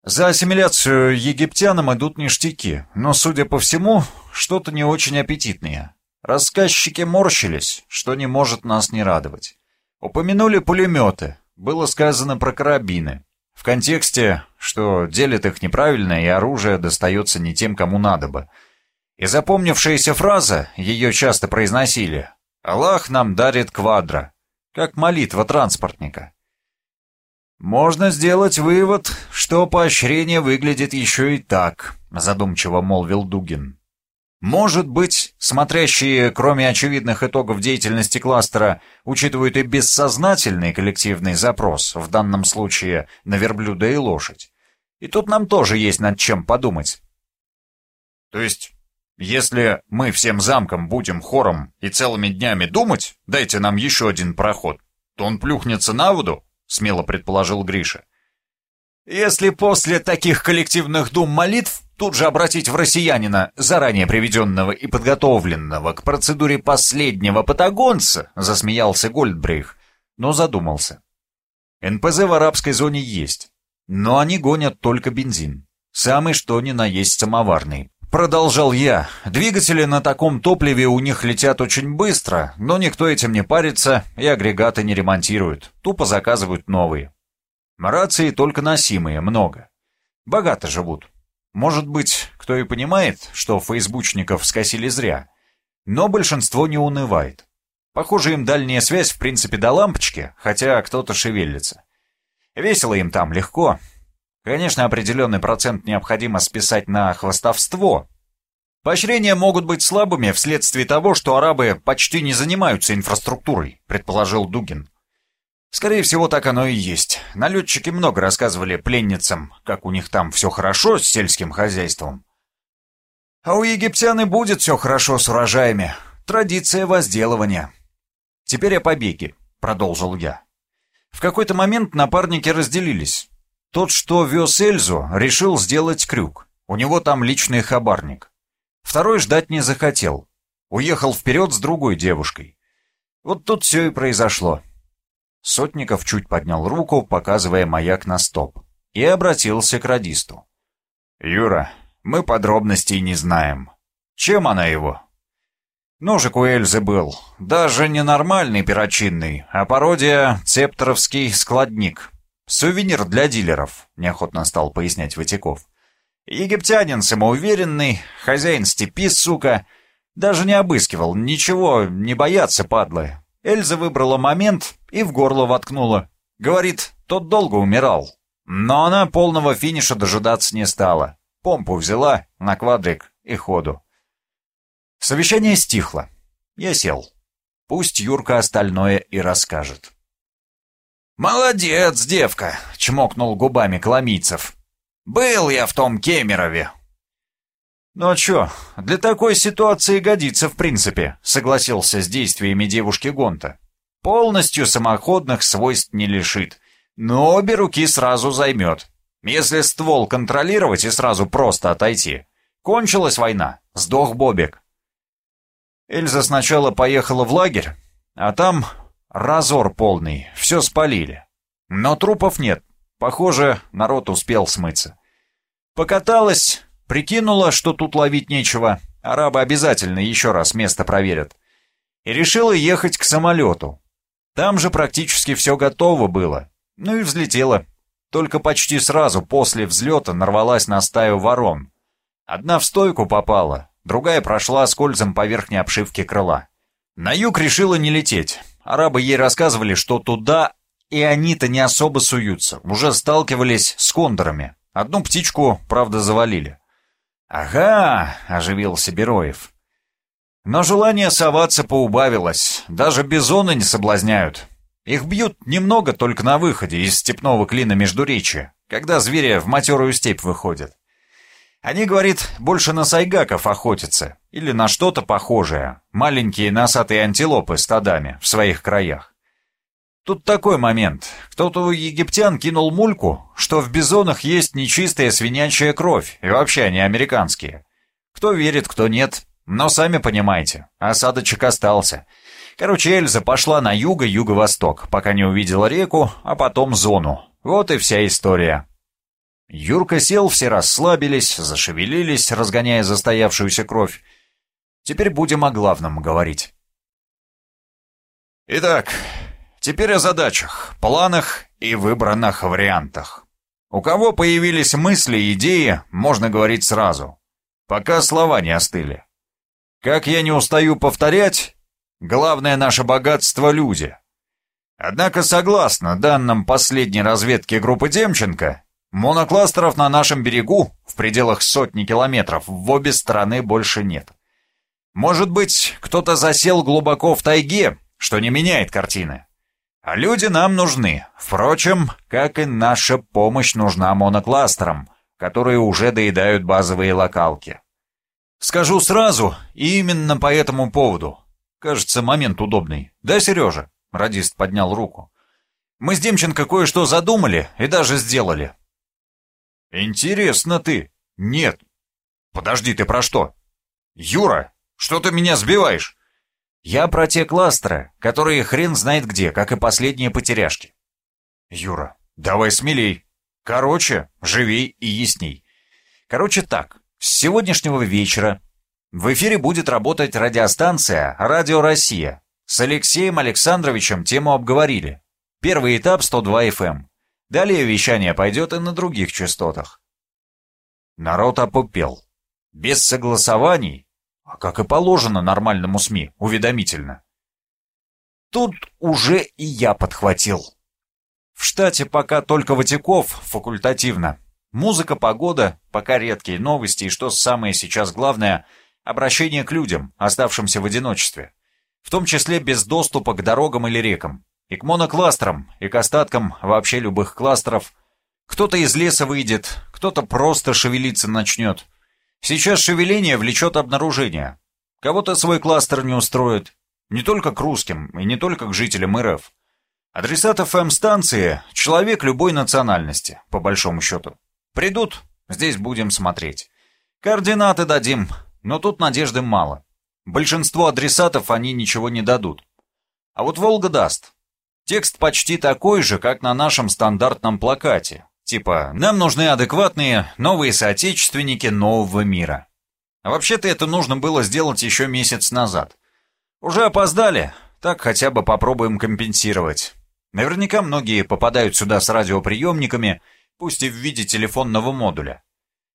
За ассимиляцию египтянам идут ништяки, но, судя по всему, что-то не очень аппетитное. Рассказчики морщились, что не может нас не радовать. Упомянули пулеметы, было сказано про карабины. В контексте, что делят их неправильно и оружие достается не тем, кому надо бы. И запомнившаяся фраза, ее часто произносили «Аллах нам дарит квадро», как молитва транспортника. «Можно сделать вывод, что поощрение выглядит еще и так», задумчиво молвил Дугин. Может быть, смотрящие, кроме очевидных итогов деятельности кластера, учитывают и бессознательный коллективный запрос, в данном случае на верблюда и лошадь. И тут нам тоже есть над чем подумать. То есть, если мы всем замком будем хором и целыми днями думать, дайте нам еще один проход, то он плюхнется на воду, смело предположил Гриша. Если после таких коллективных дум молитв тут же обратить в россиянина, заранее приведенного и подготовленного к процедуре последнего патагонца, засмеялся Гольдбрейх, но задумался. НПЗ в арабской зоне есть, но они гонят только бензин. Самый что ни на есть самоварный. Продолжал я. Двигатели на таком топливе у них летят очень быстро, но никто этим не парится и агрегаты не ремонтируют. Тупо заказывают новые. Рации только носимые, много. Богато живут. Может быть, кто и понимает, что фейсбучников скосили зря, но большинство не унывает. Похоже, им дальняя связь в принципе до лампочки, хотя кто-то шевелится. Весело им там, легко. Конечно, определенный процент необходимо списать на хвостовство. Поощрения могут быть слабыми вследствие того, что арабы почти не занимаются инфраструктурой, предположил Дугин. Скорее всего, так оно и есть. Налетчики много рассказывали пленницам, как у них там все хорошо с сельским хозяйством. А у египтян и будет все хорошо с урожаями. Традиция возделывания. Теперь о побеге, продолжил я. В какой-то момент напарники разделились. Тот, что вез Эльзу, решил сделать крюк. У него там личный хабарник. Второй ждать не захотел. Уехал вперед с другой девушкой. Вот тут все и произошло. Сотников чуть поднял руку, показывая маяк на стоп, и обратился к радисту. «Юра, мы подробностей не знаем. Чем она его?» Ножик у Эльзы был. Даже не нормальный перочинный, а пародия цепторовский складник. Сувенир для дилеров, неохотно стал пояснять Ватяков. Египтянин самоуверенный, хозяин степи, сука. Даже не обыскивал, ничего, не боятся, падлы. Эльза выбрала момент и в горло воткнула. Говорит, тот долго умирал. Но она полного финиша дожидаться не стала. Помпу взяла на квадрик и ходу. Совещание стихло. Я сел. Пусть Юрка остальное и расскажет. «Молодец, девка!» — чмокнул губами Коломийцев. «Был я в том Кемерове!» «Ну а чё, для такой ситуации годится в принципе», — согласился с действиями девушки Гонта. «Полностью самоходных свойств не лишит, но обе руки сразу займет. Если ствол контролировать и сразу просто отойти. Кончилась война, сдох Бобик». Эльза сначала поехала в лагерь, а там Разор полный, все спалили. Но трупов нет. Похоже, народ успел смыться. Покаталась, прикинула, что тут ловить нечего. Арабы обязательно еще раз место проверят. И решила ехать к самолету. Там же практически все готово было. Ну и взлетела. Только почти сразу после взлета нарвалась на стаю ворон. Одна в стойку попала, другая прошла скользом по верхней обшивке крыла. На юг решила не лететь. Арабы ей рассказывали, что туда и они-то не особо суются. Уже сталкивались с кондорами. Одну птичку, правда, завалили. «Ага», — оживился Бероев. Но желание соваться поубавилось. Даже бизоны не соблазняют. Их бьют немного только на выходе из степного клина Междуречия, когда звери в матерую степь выходят. Они, говорит, больше на сайгаков охотятся, или на что-то похожее, маленькие носатые антилопы стадами в своих краях. Тут такой момент. Кто-то у египтян кинул мульку, что в бизонах есть нечистая свинячья кровь, и вообще они американские. Кто верит, кто нет, но сами понимаете, осадочек остался. Короче, Эльза пошла на юго-юго-восток, пока не увидела реку, а потом зону. Вот и вся история. Юрка сел, все расслабились, зашевелились, разгоняя застоявшуюся кровь. Теперь будем о главном говорить. Итак, теперь о задачах, планах и выбранных вариантах. У кого появились мысли идеи, можно говорить сразу, пока слова не остыли. Как я не устаю повторять, главное наше богатство — люди. Однако, согласно данным последней разведки группы Демченко, Монокластеров на нашем берегу, в пределах сотни километров, в обе стороны больше нет. Может быть, кто-то засел глубоко в тайге, что не меняет картины. А люди нам нужны. Впрочем, как и наша помощь нужна монокластерам, которые уже доедают базовые локалки. Скажу сразу, и именно по этому поводу. Кажется, момент удобный. Да, Сережа? Радист поднял руку. Мы с Демченко кое-что задумали и даже сделали. «Интересно ты!» «Нет!» «Подожди, ты про что?» «Юра, что ты меня сбиваешь?» «Я про те кластеры, которые хрен знает где, как и последние потеряшки». «Юра, давай смелей. Короче, живей и ясней. Короче так, с сегодняшнего вечера в эфире будет работать радиостанция «Радио Россия». С Алексеем Александровичем тему обговорили. Первый этап 102 FM. Далее вещание пойдет и на других частотах. Народ опупел. Без согласований, а как и положено нормальному СМИ, уведомительно. Тут уже и я подхватил. В штате пока только Ватиков, факультативно. Музыка, погода, пока редкие новости и, что самое сейчас главное, обращение к людям, оставшимся в одиночестве. В том числе без доступа к дорогам или рекам. И к монокластерам, и к остаткам вообще любых кластеров. Кто-то из леса выйдет, кто-то просто шевелиться начнет. Сейчас шевеление влечет обнаружение. Кого-то свой кластер не устроит. Не только к русским, и не только к жителям РФ. Адресат ФМ-станции — человек любой национальности, по большому счету. Придут, здесь будем смотреть. Координаты дадим, но тут надежды мало. Большинство адресатов они ничего не дадут. А вот Волга даст. Текст почти такой же, как на нашем стандартном плакате. Типа «Нам нужны адекватные, новые соотечественники нового мира». А вообще-то это нужно было сделать еще месяц назад. Уже опоздали, так хотя бы попробуем компенсировать. Наверняка многие попадают сюда с радиоприемниками, пусть и в виде телефонного модуля.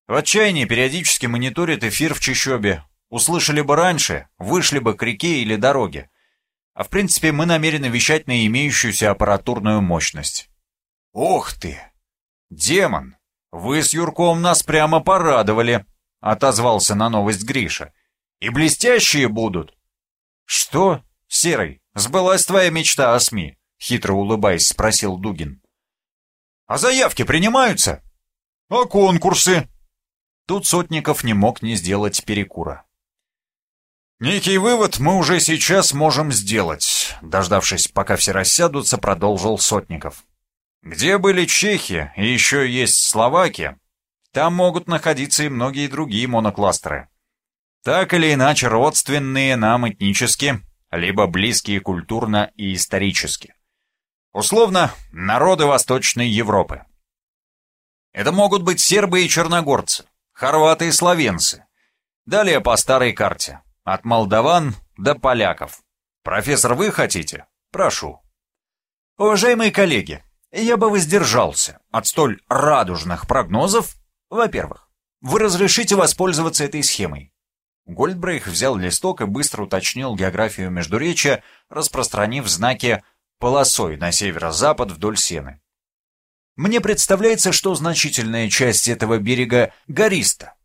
В отчаянии периодически мониторят эфир в Чищобе. Услышали бы раньше, вышли бы к реке или дороге. А в принципе мы намерены вещать на имеющуюся аппаратурную мощность. «Ух ты! Демон! Вы с Юрком нас прямо порадовали!» — отозвался на новость Гриша. «И блестящие будут!» «Что, Серый, сбылась твоя мечта о СМИ?» — хитро улыбаясь, спросил Дугин. «А заявки принимаются?» «А конкурсы?» Тут Сотников не мог не сделать перекура. «Некий вывод мы уже сейчас можем сделать», — дождавшись, пока все рассядутся, продолжил Сотников. «Где были чехи и еще есть Словакия, там могут находиться и многие другие монокластеры. Так или иначе родственные нам этнически, либо близкие культурно и исторически. Условно, народы Восточной Европы. Это могут быть сербы и черногорцы, хорваты и словенцы. Далее по старой карте. От молдаван до поляков. Профессор, вы хотите? Прошу. Уважаемые коллеги, я бы воздержался от столь радужных прогнозов. Во-первых, вы разрешите воспользоваться этой схемой. Гольдбрейх взял листок и быстро уточнил географию Междуречия, распространив знаки полосой на северо-запад вдоль Сены. Мне представляется, что значительная часть этого берега гориста,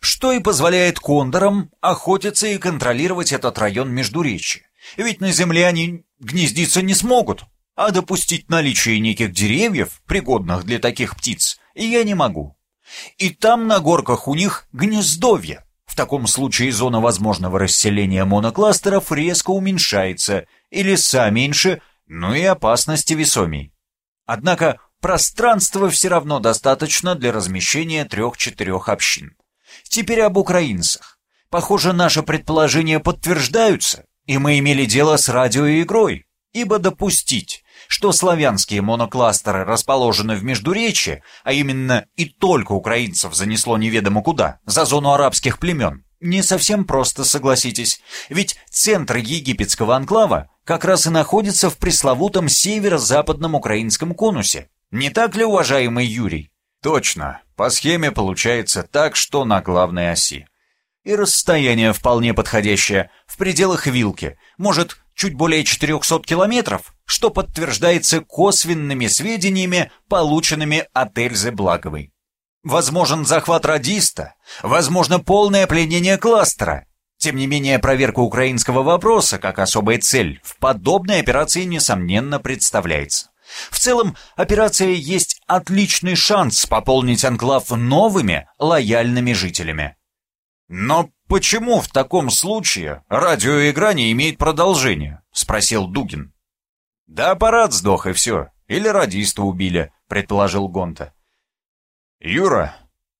что и позволяет кондорам охотиться и контролировать этот район Междуречья. Ведь на земле они гнездиться не смогут, а допустить наличие неких деревьев, пригодных для таких птиц, я не могу. И там на горках у них гнездовья. В таком случае зона возможного расселения монокластеров резко уменьшается, и леса меньше, но и опасности весомей. Однако пространства все равно достаточно для размещения трех-четырех общин. Теперь об украинцах. Похоже, наши предположения подтверждаются, и мы имели дело с радиоигрой, ибо допустить, что славянские монокластеры расположены в Междуречье, а именно и только украинцев занесло неведомо куда, за зону арабских племен, не совсем просто, согласитесь, ведь центр египетского анклава как раз и находится в пресловутом северо-западном украинском конусе, не так ли, уважаемый Юрий? Точно. По схеме получается так, что на главной оси. И расстояние вполне подходящее, в пределах вилки, может, чуть более 400 километров, что подтверждается косвенными сведениями, полученными от Эльзы Благовой. Возможен захват радиста, возможно полное пленение кластера. Тем не менее, проверка украинского вопроса как особая цель в подобной операции несомненно представляется. В целом, операция есть отличный шанс пополнить анклав новыми, лояльными жителями. «Но почему в таком случае радиоигра не имеет продолжения?» — спросил Дугин. «Да аппарат сдох, и все. Или радиста убили», — предположил Гонта. «Юра,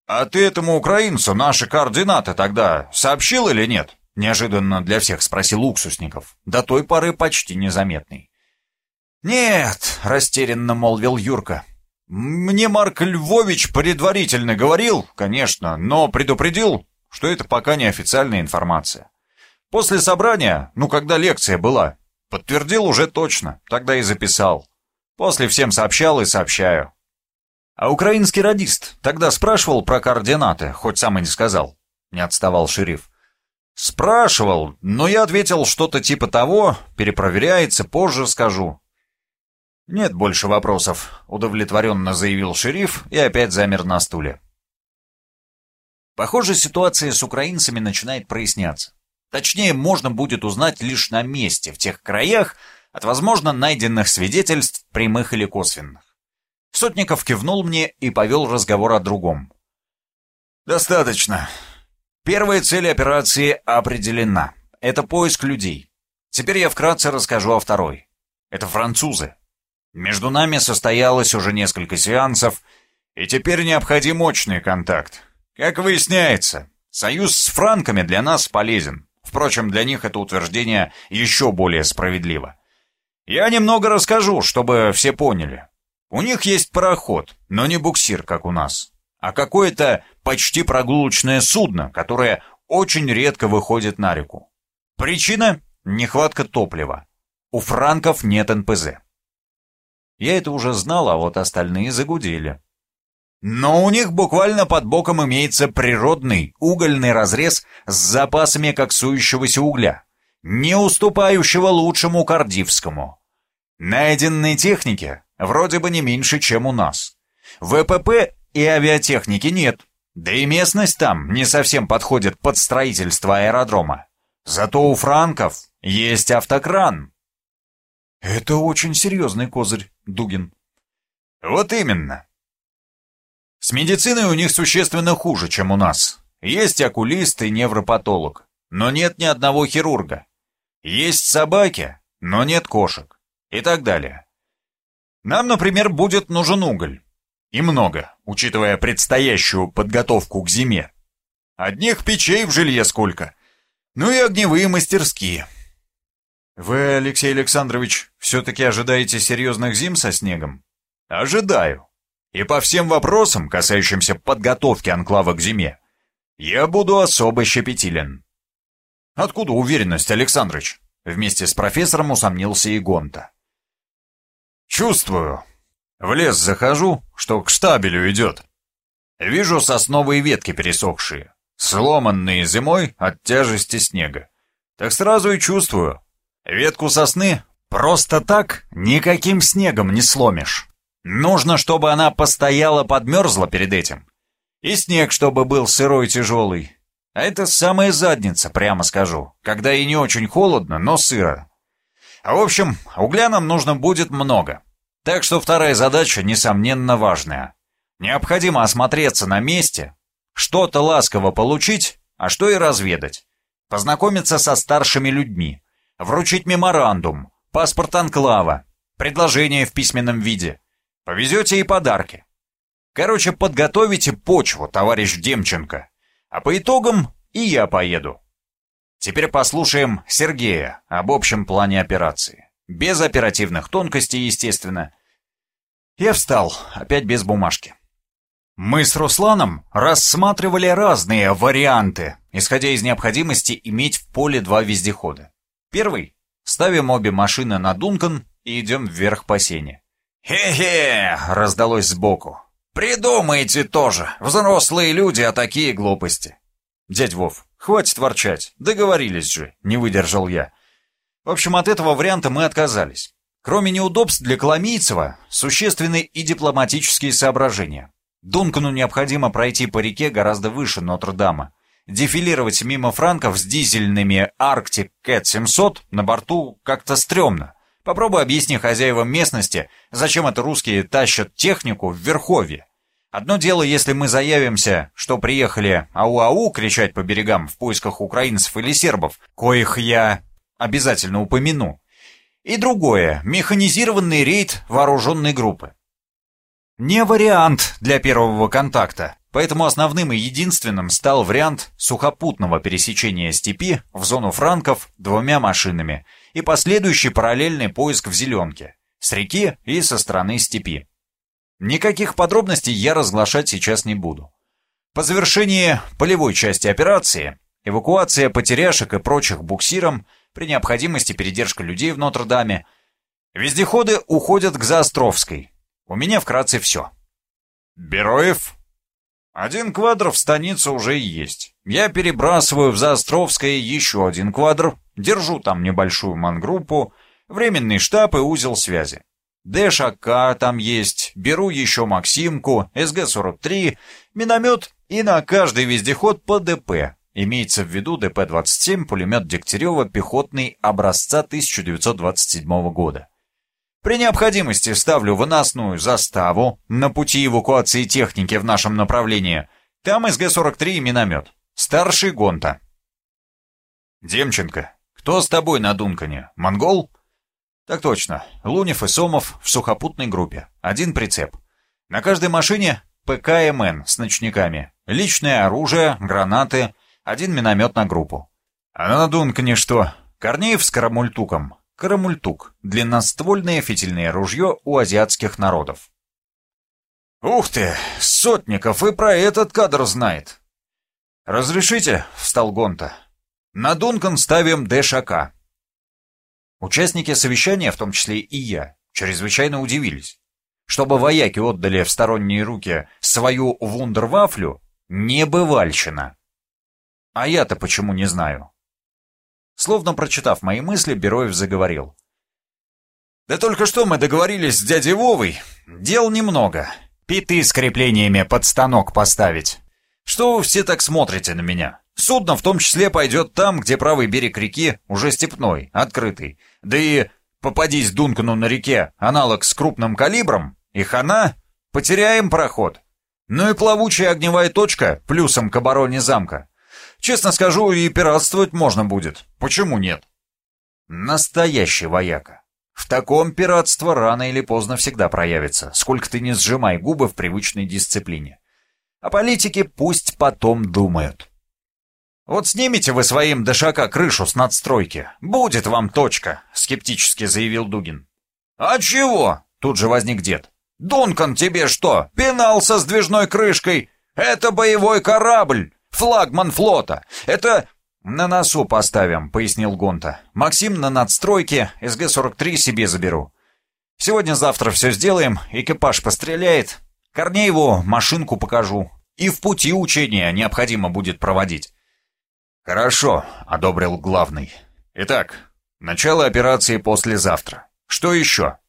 а ты этому украинцу наши координаты тогда сообщил или нет?» Неожиданно для всех спросил Уксусников, до той поры почти незаметный. «Нет», — растерянно молвил Юрка. «Мне Марк Львович предварительно говорил, конечно, но предупредил, что это пока не официальная информация. После собрания, ну, когда лекция была, подтвердил уже точно, тогда и записал. После всем сообщал и сообщаю». «А украинский радист тогда спрашивал про координаты, хоть сам и не сказал», — не отставал шериф. «Спрашивал, но я ответил что-то типа того, перепроверяется, позже скажу. «Нет больше вопросов», — удовлетворенно заявил шериф и опять замер на стуле. Похоже, ситуация с украинцами начинает проясняться. Точнее, можно будет узнать лишь на месте, в тех краях, от, возможно, найденных свидетельств, прямых или косвенных. Сотников кивнул мне и повел разговор о другом. «Достаточно. Первая цель операции определена. Это поиск людей. Теперь я вкратце расскажу о второй. Это французы. Между нами состоялось уже несколько сеансов, и теперь необходим мощный контакт. Как выясняется, союз с франками для нас полезен. Впрочем, для них это утверждение еще более справедливо. Я немного расскажу, чтобы все поняли. У них есть пароход, но не буксир, как у нас, а какое-то почти прогулочное судно, которое очень редко выходит на реку. Причина – нехватка топлива. У франков нет НПЗ. Я это уже знал, а вот остальные загудели. Но у них буквально под боком имеется природный угольный разрез с запасами коксующегося угля, не уступающего лучшему кардивскому. Найденной технике Вроде бы не меньше, чем у нас. ВПП и авиатехники нет. Да и местность там не совсем подходит под строительство аэродрома. Зато у франков есть автокран. Это очень серьезный козырь, Дугин. Вот именно. С медициной у них существенно хуже, чем у нас. Есть окулист и невропатолог, но нет ни одного хирурга. Есть собаки, но нет кошек. И так далее. Нам, например, будет нужен уголь. И много, учитывая предстоящую подготовку к зиме. Одних печей в жилье сколько. Ну и огневые мастерские. Вы, Алексей Александрович, все-таки ожидаете серьезных зим со снегом? Ожидаю. И по всем вопросам, касающимся подготовки анклава к зиме, я буду особо щепетилен. Откуда уверенность, Александрович? Вместе с профессором усомнился и Гонта. Чувствую. В лес захожу, что к штабелю идет. Вижу сосновые ветки пересохшие, сломанные зимой от тяжести снега. Так сразу и чувствую. Ветку сосны просто так никаким снегом не сломишь. Нужно, чтобы она постояла подмерзла перед этим. И снег, чтобы был сырой тяжелый. А это самая задница, прямо скажу, когда и не очень холодно, но сыро. А в общем, угля нам нужно будет много. Так что вторая задача, несомненно, важная. Необходимо осмотреться на месте, что-то ласково получить, а что и разведать. Познакомиться со старшими людьми, вручить меморандум, паспорт анклава, предложение в письменном виде. Повезете и подарки. Короче, подготовите почву, товарищ Демченко. А по итогам и я поеду. Теперь послушаем Сергея об общем плане операции. Без оперативных тонкостей, естественно. Я встал, опять без бумажки. Мы с Русланом рассматривали разные варианты, исходя из необходимости иметь в поле два вездехода. Первый — ставим обе машины на Дункан и идем вверх по сене. «Хе-хе!» — раздалось сбоку. «Придумайте тоже, взрослые люди, а такие глупости!» «Дядь Вов, хватит ворчать, договорились же», — не выдержал я. В общем, от этого варианта мы отказались. Кроме неудобств для Коломийцева, существенны и дипломатические соображения. Дункану необходимо пройти по реке гораздо выше Нотр-Дама. Дефилировать мимо франков с дизельными Arctic Cat 700 на борту как-то стрёмно. Попробуй объясни хозяевам местности, зачем это русские тащат технику в Верховье. Одно дело, если мы заявимся, что приехали ау-ау кричать по берегам в поисках украинцев или сербов, коих я обязательно упомяну. И другое – механизированный рейд вооруженной группы. Не вариант для первого контакта, поэтому основным и единственным стал вариант сухопутного пересечения степи в зону франков двумя машинами и последующий параллельный поиск в Зеленке, с реки и со стороны степи. Никаких подробностей я разглашать сейчас не буду. По завершении полевой части операции, эвакуация потеряшек и прочих буксиром – при необходимости передержка людей в Нотр-Даме. Вездеходы уходят к Заостровской. У меня вкратце все. Бероев? Один квадр в станице уже есть. Я перебрасываю в Заостровское еще один квадр, держу там небольшую мангруппу, временный штаб и узел связи. ДШК там есть, беру еще Максимку, СГ-43, миномет и на каждый вездеход по ДП, Имеется в виду ДП-27 пулемет Дегтярева пехотный образца 1927 года. При необходимости ставлю выносную заставу на пути эвакуации техники в нашем направлении. Там СГ-43 и миномет. Старший Гонта. Демченко, кто с тобой на Дункане? Монгол? Так точно. Лунев и Сомов в сухопутной группе. Один прицеп. На каждой машине ПКМН с ночниками. Личное оружие, гранаты, один миномет на группу. А на Дункане что? Корнеев с карамультуком. Карамультук — длинноствольное фитильное ружье у азиатских народов. «Ух ты! Сотников и про этот кадр знает!» «Разрешите?» — встал Гонта. «На Дункан ставим ДШК». Участники совещания, в том числе и я, чрезвычайно удивились. Чтобы вояки отдали в сторонние руки свою вундервафлю, небывальщина. А я-то почему не знаю? Словно прочитав мои мысли, Бероев заговорил. Да только что мы договорились с дядей Вовой. Дел немного. Питы с креплениями под станок поставить. Что вы все так смотрите на меня? Судно в том числе пойдет там, где правый берег реки уже степной, открытый. Да и попадись Дункану на реке аналог с крупным калибром, и хана, потеряем проход. Ну и плавучая огневая точка плюсом к обороне замка. Честно скажу, и пиратствовать можно будет. Почему нет? Настоящий вояка. В таком пиратство рано или поздно всегда проявится, сколько ты не сжимай губы в привычной дисциплине. А политики пусть потом думают. «Вот снимите вы своим дышака крышу с надстройки. Будет вам точка», — скептически заявил Дугин. «А чего?» — тут же возник дед. «Дункан тебе что, пенал со сдвижной крышкой? Это боевой корабль, флагман флота. Это...» «На носу поставим», — пояснил Гонта. «Максим на надстройке, СГ-43 себе заберу. Сегодня-завтра все сделаем, экипаж постреляет. Корнееву машинку покажу. И в пути учения необходимо будет проводить. «Хорошо», — одобрил главный. «Итак, начало операции послезавтра. Что еще?»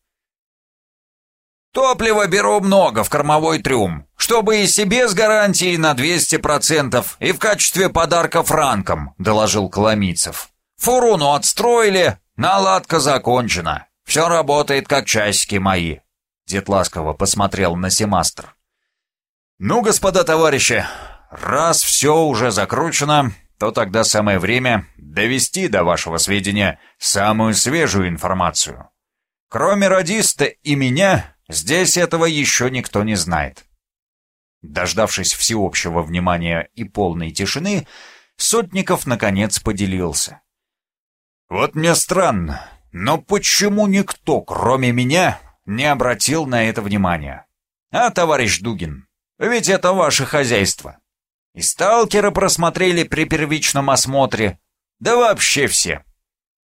«Топлива беру много в кормовой трюм, чтобы и себе с гарантией на 200% и в качестве подарка франкам», — доложил Коломийцев. «Фуруну отстроили, наладка закончена. Все работает, как часики мои». Дед ласково посмотрел на семастр. «Ну, господа товарищи, раз все уже закручено, то тогда самое время довести до вашего сведения самую свежую информацию. Кроме радиста и меня, здесь этого еще никто не знает. Дождавшись всеобщего внимания и полной тишины, Сотников наконец поделился. «Вот мне странно, но почему никто, кроме меня, не обратил на это внимания? А, товарищ Дугин, ведь это ваше хозяйство. И сталкеры просмотрели при первичном осмотре. Да вообще все.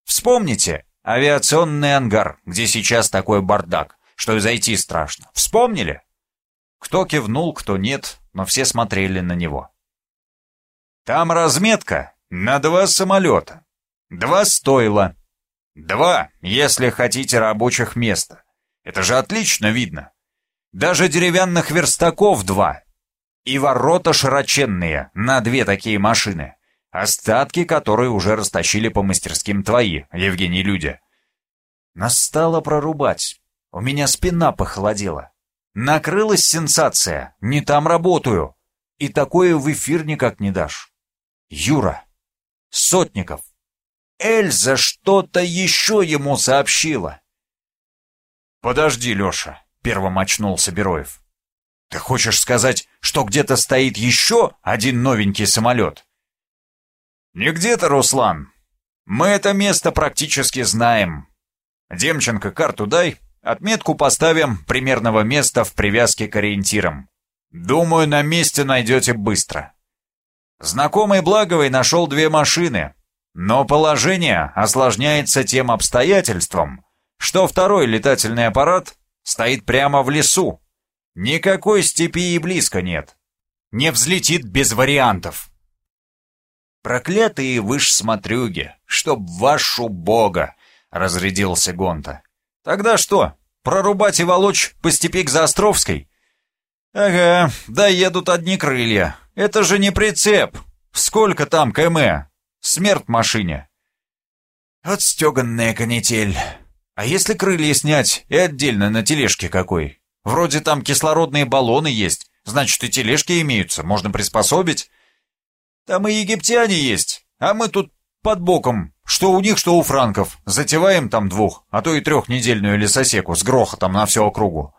Вспомните авиационный ангар, где сейчас такой бардак, что и зайти страшно. Вспомнили? Кто кивнул, кто нет, но все смотрели на него. Там разметка на два самолета. Два стойла. Два, если хотите, рабочих места. Это же отлично видно. Даже деревянных верстаков два. И ворота широченные на две такие машины. Остатки, которые уже растащили по мастерским твои, Евгений Людя. Нас стало прорубать. У меня спина похолодела. Накрылась сенсация. Не там работаю. И такое в эфир никак не дашь. Юра. Сотников. Эльза что-то еще ему сообщила. «Подожди, Леша», — первым очнулся Бероев. Ты хочешь сказать, что где-то стоит еще один новенький самолет? Не где-то, Руслан. Мы это место практически знаем. Демченко, карту дай, отметку поставим примерного места в привязке к ориентирам. Думаю, на месте найдете быстро. Знакомый Благовый нашел две машины, но положение осложняется тем обстоятельством, что второй летательный аппарат стоит прямо в лесу, Никакой степи и близко нет. Не взлетит без вариантов. Проклятые вышсмотрюги, чтоб вашу бога, разрядился Гонта. Тогда что, прорубать и волочь по степи к Заостровской? Ага, доедут одни крылья. Это же не прицеп. Сколько там КМ? Смерть машине. Отстеганная канитель. А если крылья снять и отдельно на тележке какой? Вроде там кислородные баллоны есть, значит и тележки имеются, можно приспособить. Там и египтяне есть, а мы тут под боком, что у них, что у франков. Затеваем там двух, а то и трехнедельную лесосеку с грохотом на всю округу.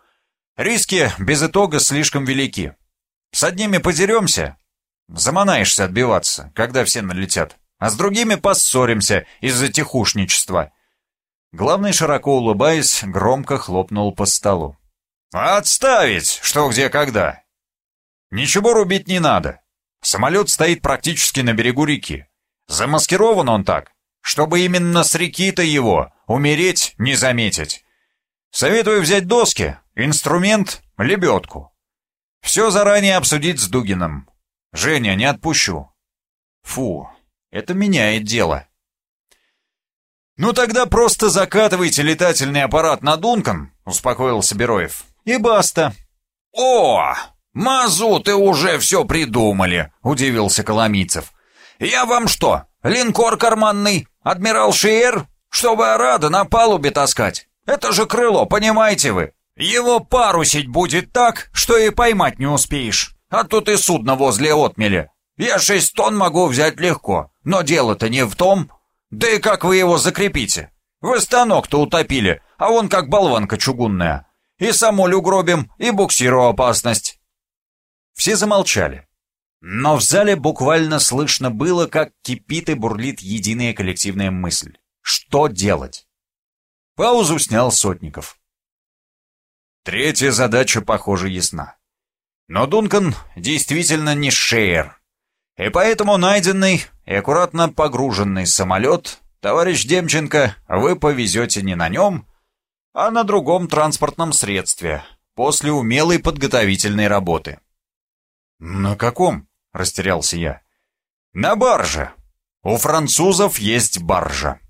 Риски без итога слишком велики. С одними подеремся, заманаешься отбиваться, когда все налетят, а с другими поссоримся из-за тихушничества. Главный, широко улыбаясь, громко хлопнул по столу. «Отставить! Что, где, когда!» «Ничего рубить не надо. Самолет стоит практически на берегу реки. Замаскирован он так, чтобы именно с реки-то его умереть не заметить. Советую взять доски, инструмент, лебедку. Все заранее обсудить с Дугином. Женя, не отпущу. Фу, это меняет дело. «Ну тогда просто закатывайте летательный аппарат на Дункан», — успокоился Бероев. «И баста». «О, мазуты уже все придумали», — удивился Коломийцев. «Я вам что, линкор карманный, адмирал Шиер, чтобы Арада на палубе таскать? Это же крыло, понимаете вы? Его парусить будет так, что и поймать не успеешь. А тут и судно возле отмели. Я шесть тонн могу взять легко, но дело-то не в том. Да и как вы его закрепите? Вы станок-то утопили, а он как болванка чугунная. И самоль угробим, и буксиру опасность. Все замолчали. Но в зале буквально слышно было, как кипит и бурлит единая коллективная мысль. Что делать? Паузу снял Сотников. Третья задача, похоже, ясна. Но Дункан действительно не шеер. И поэтому найденный и аккуратно погруженный самолет, товарищ Демченко, вы повезете не на нем, а на другом транспортном средстве, после умелой подготовительной работы. «На каком?» — растерялся я. «На барже. У французов есть баржа».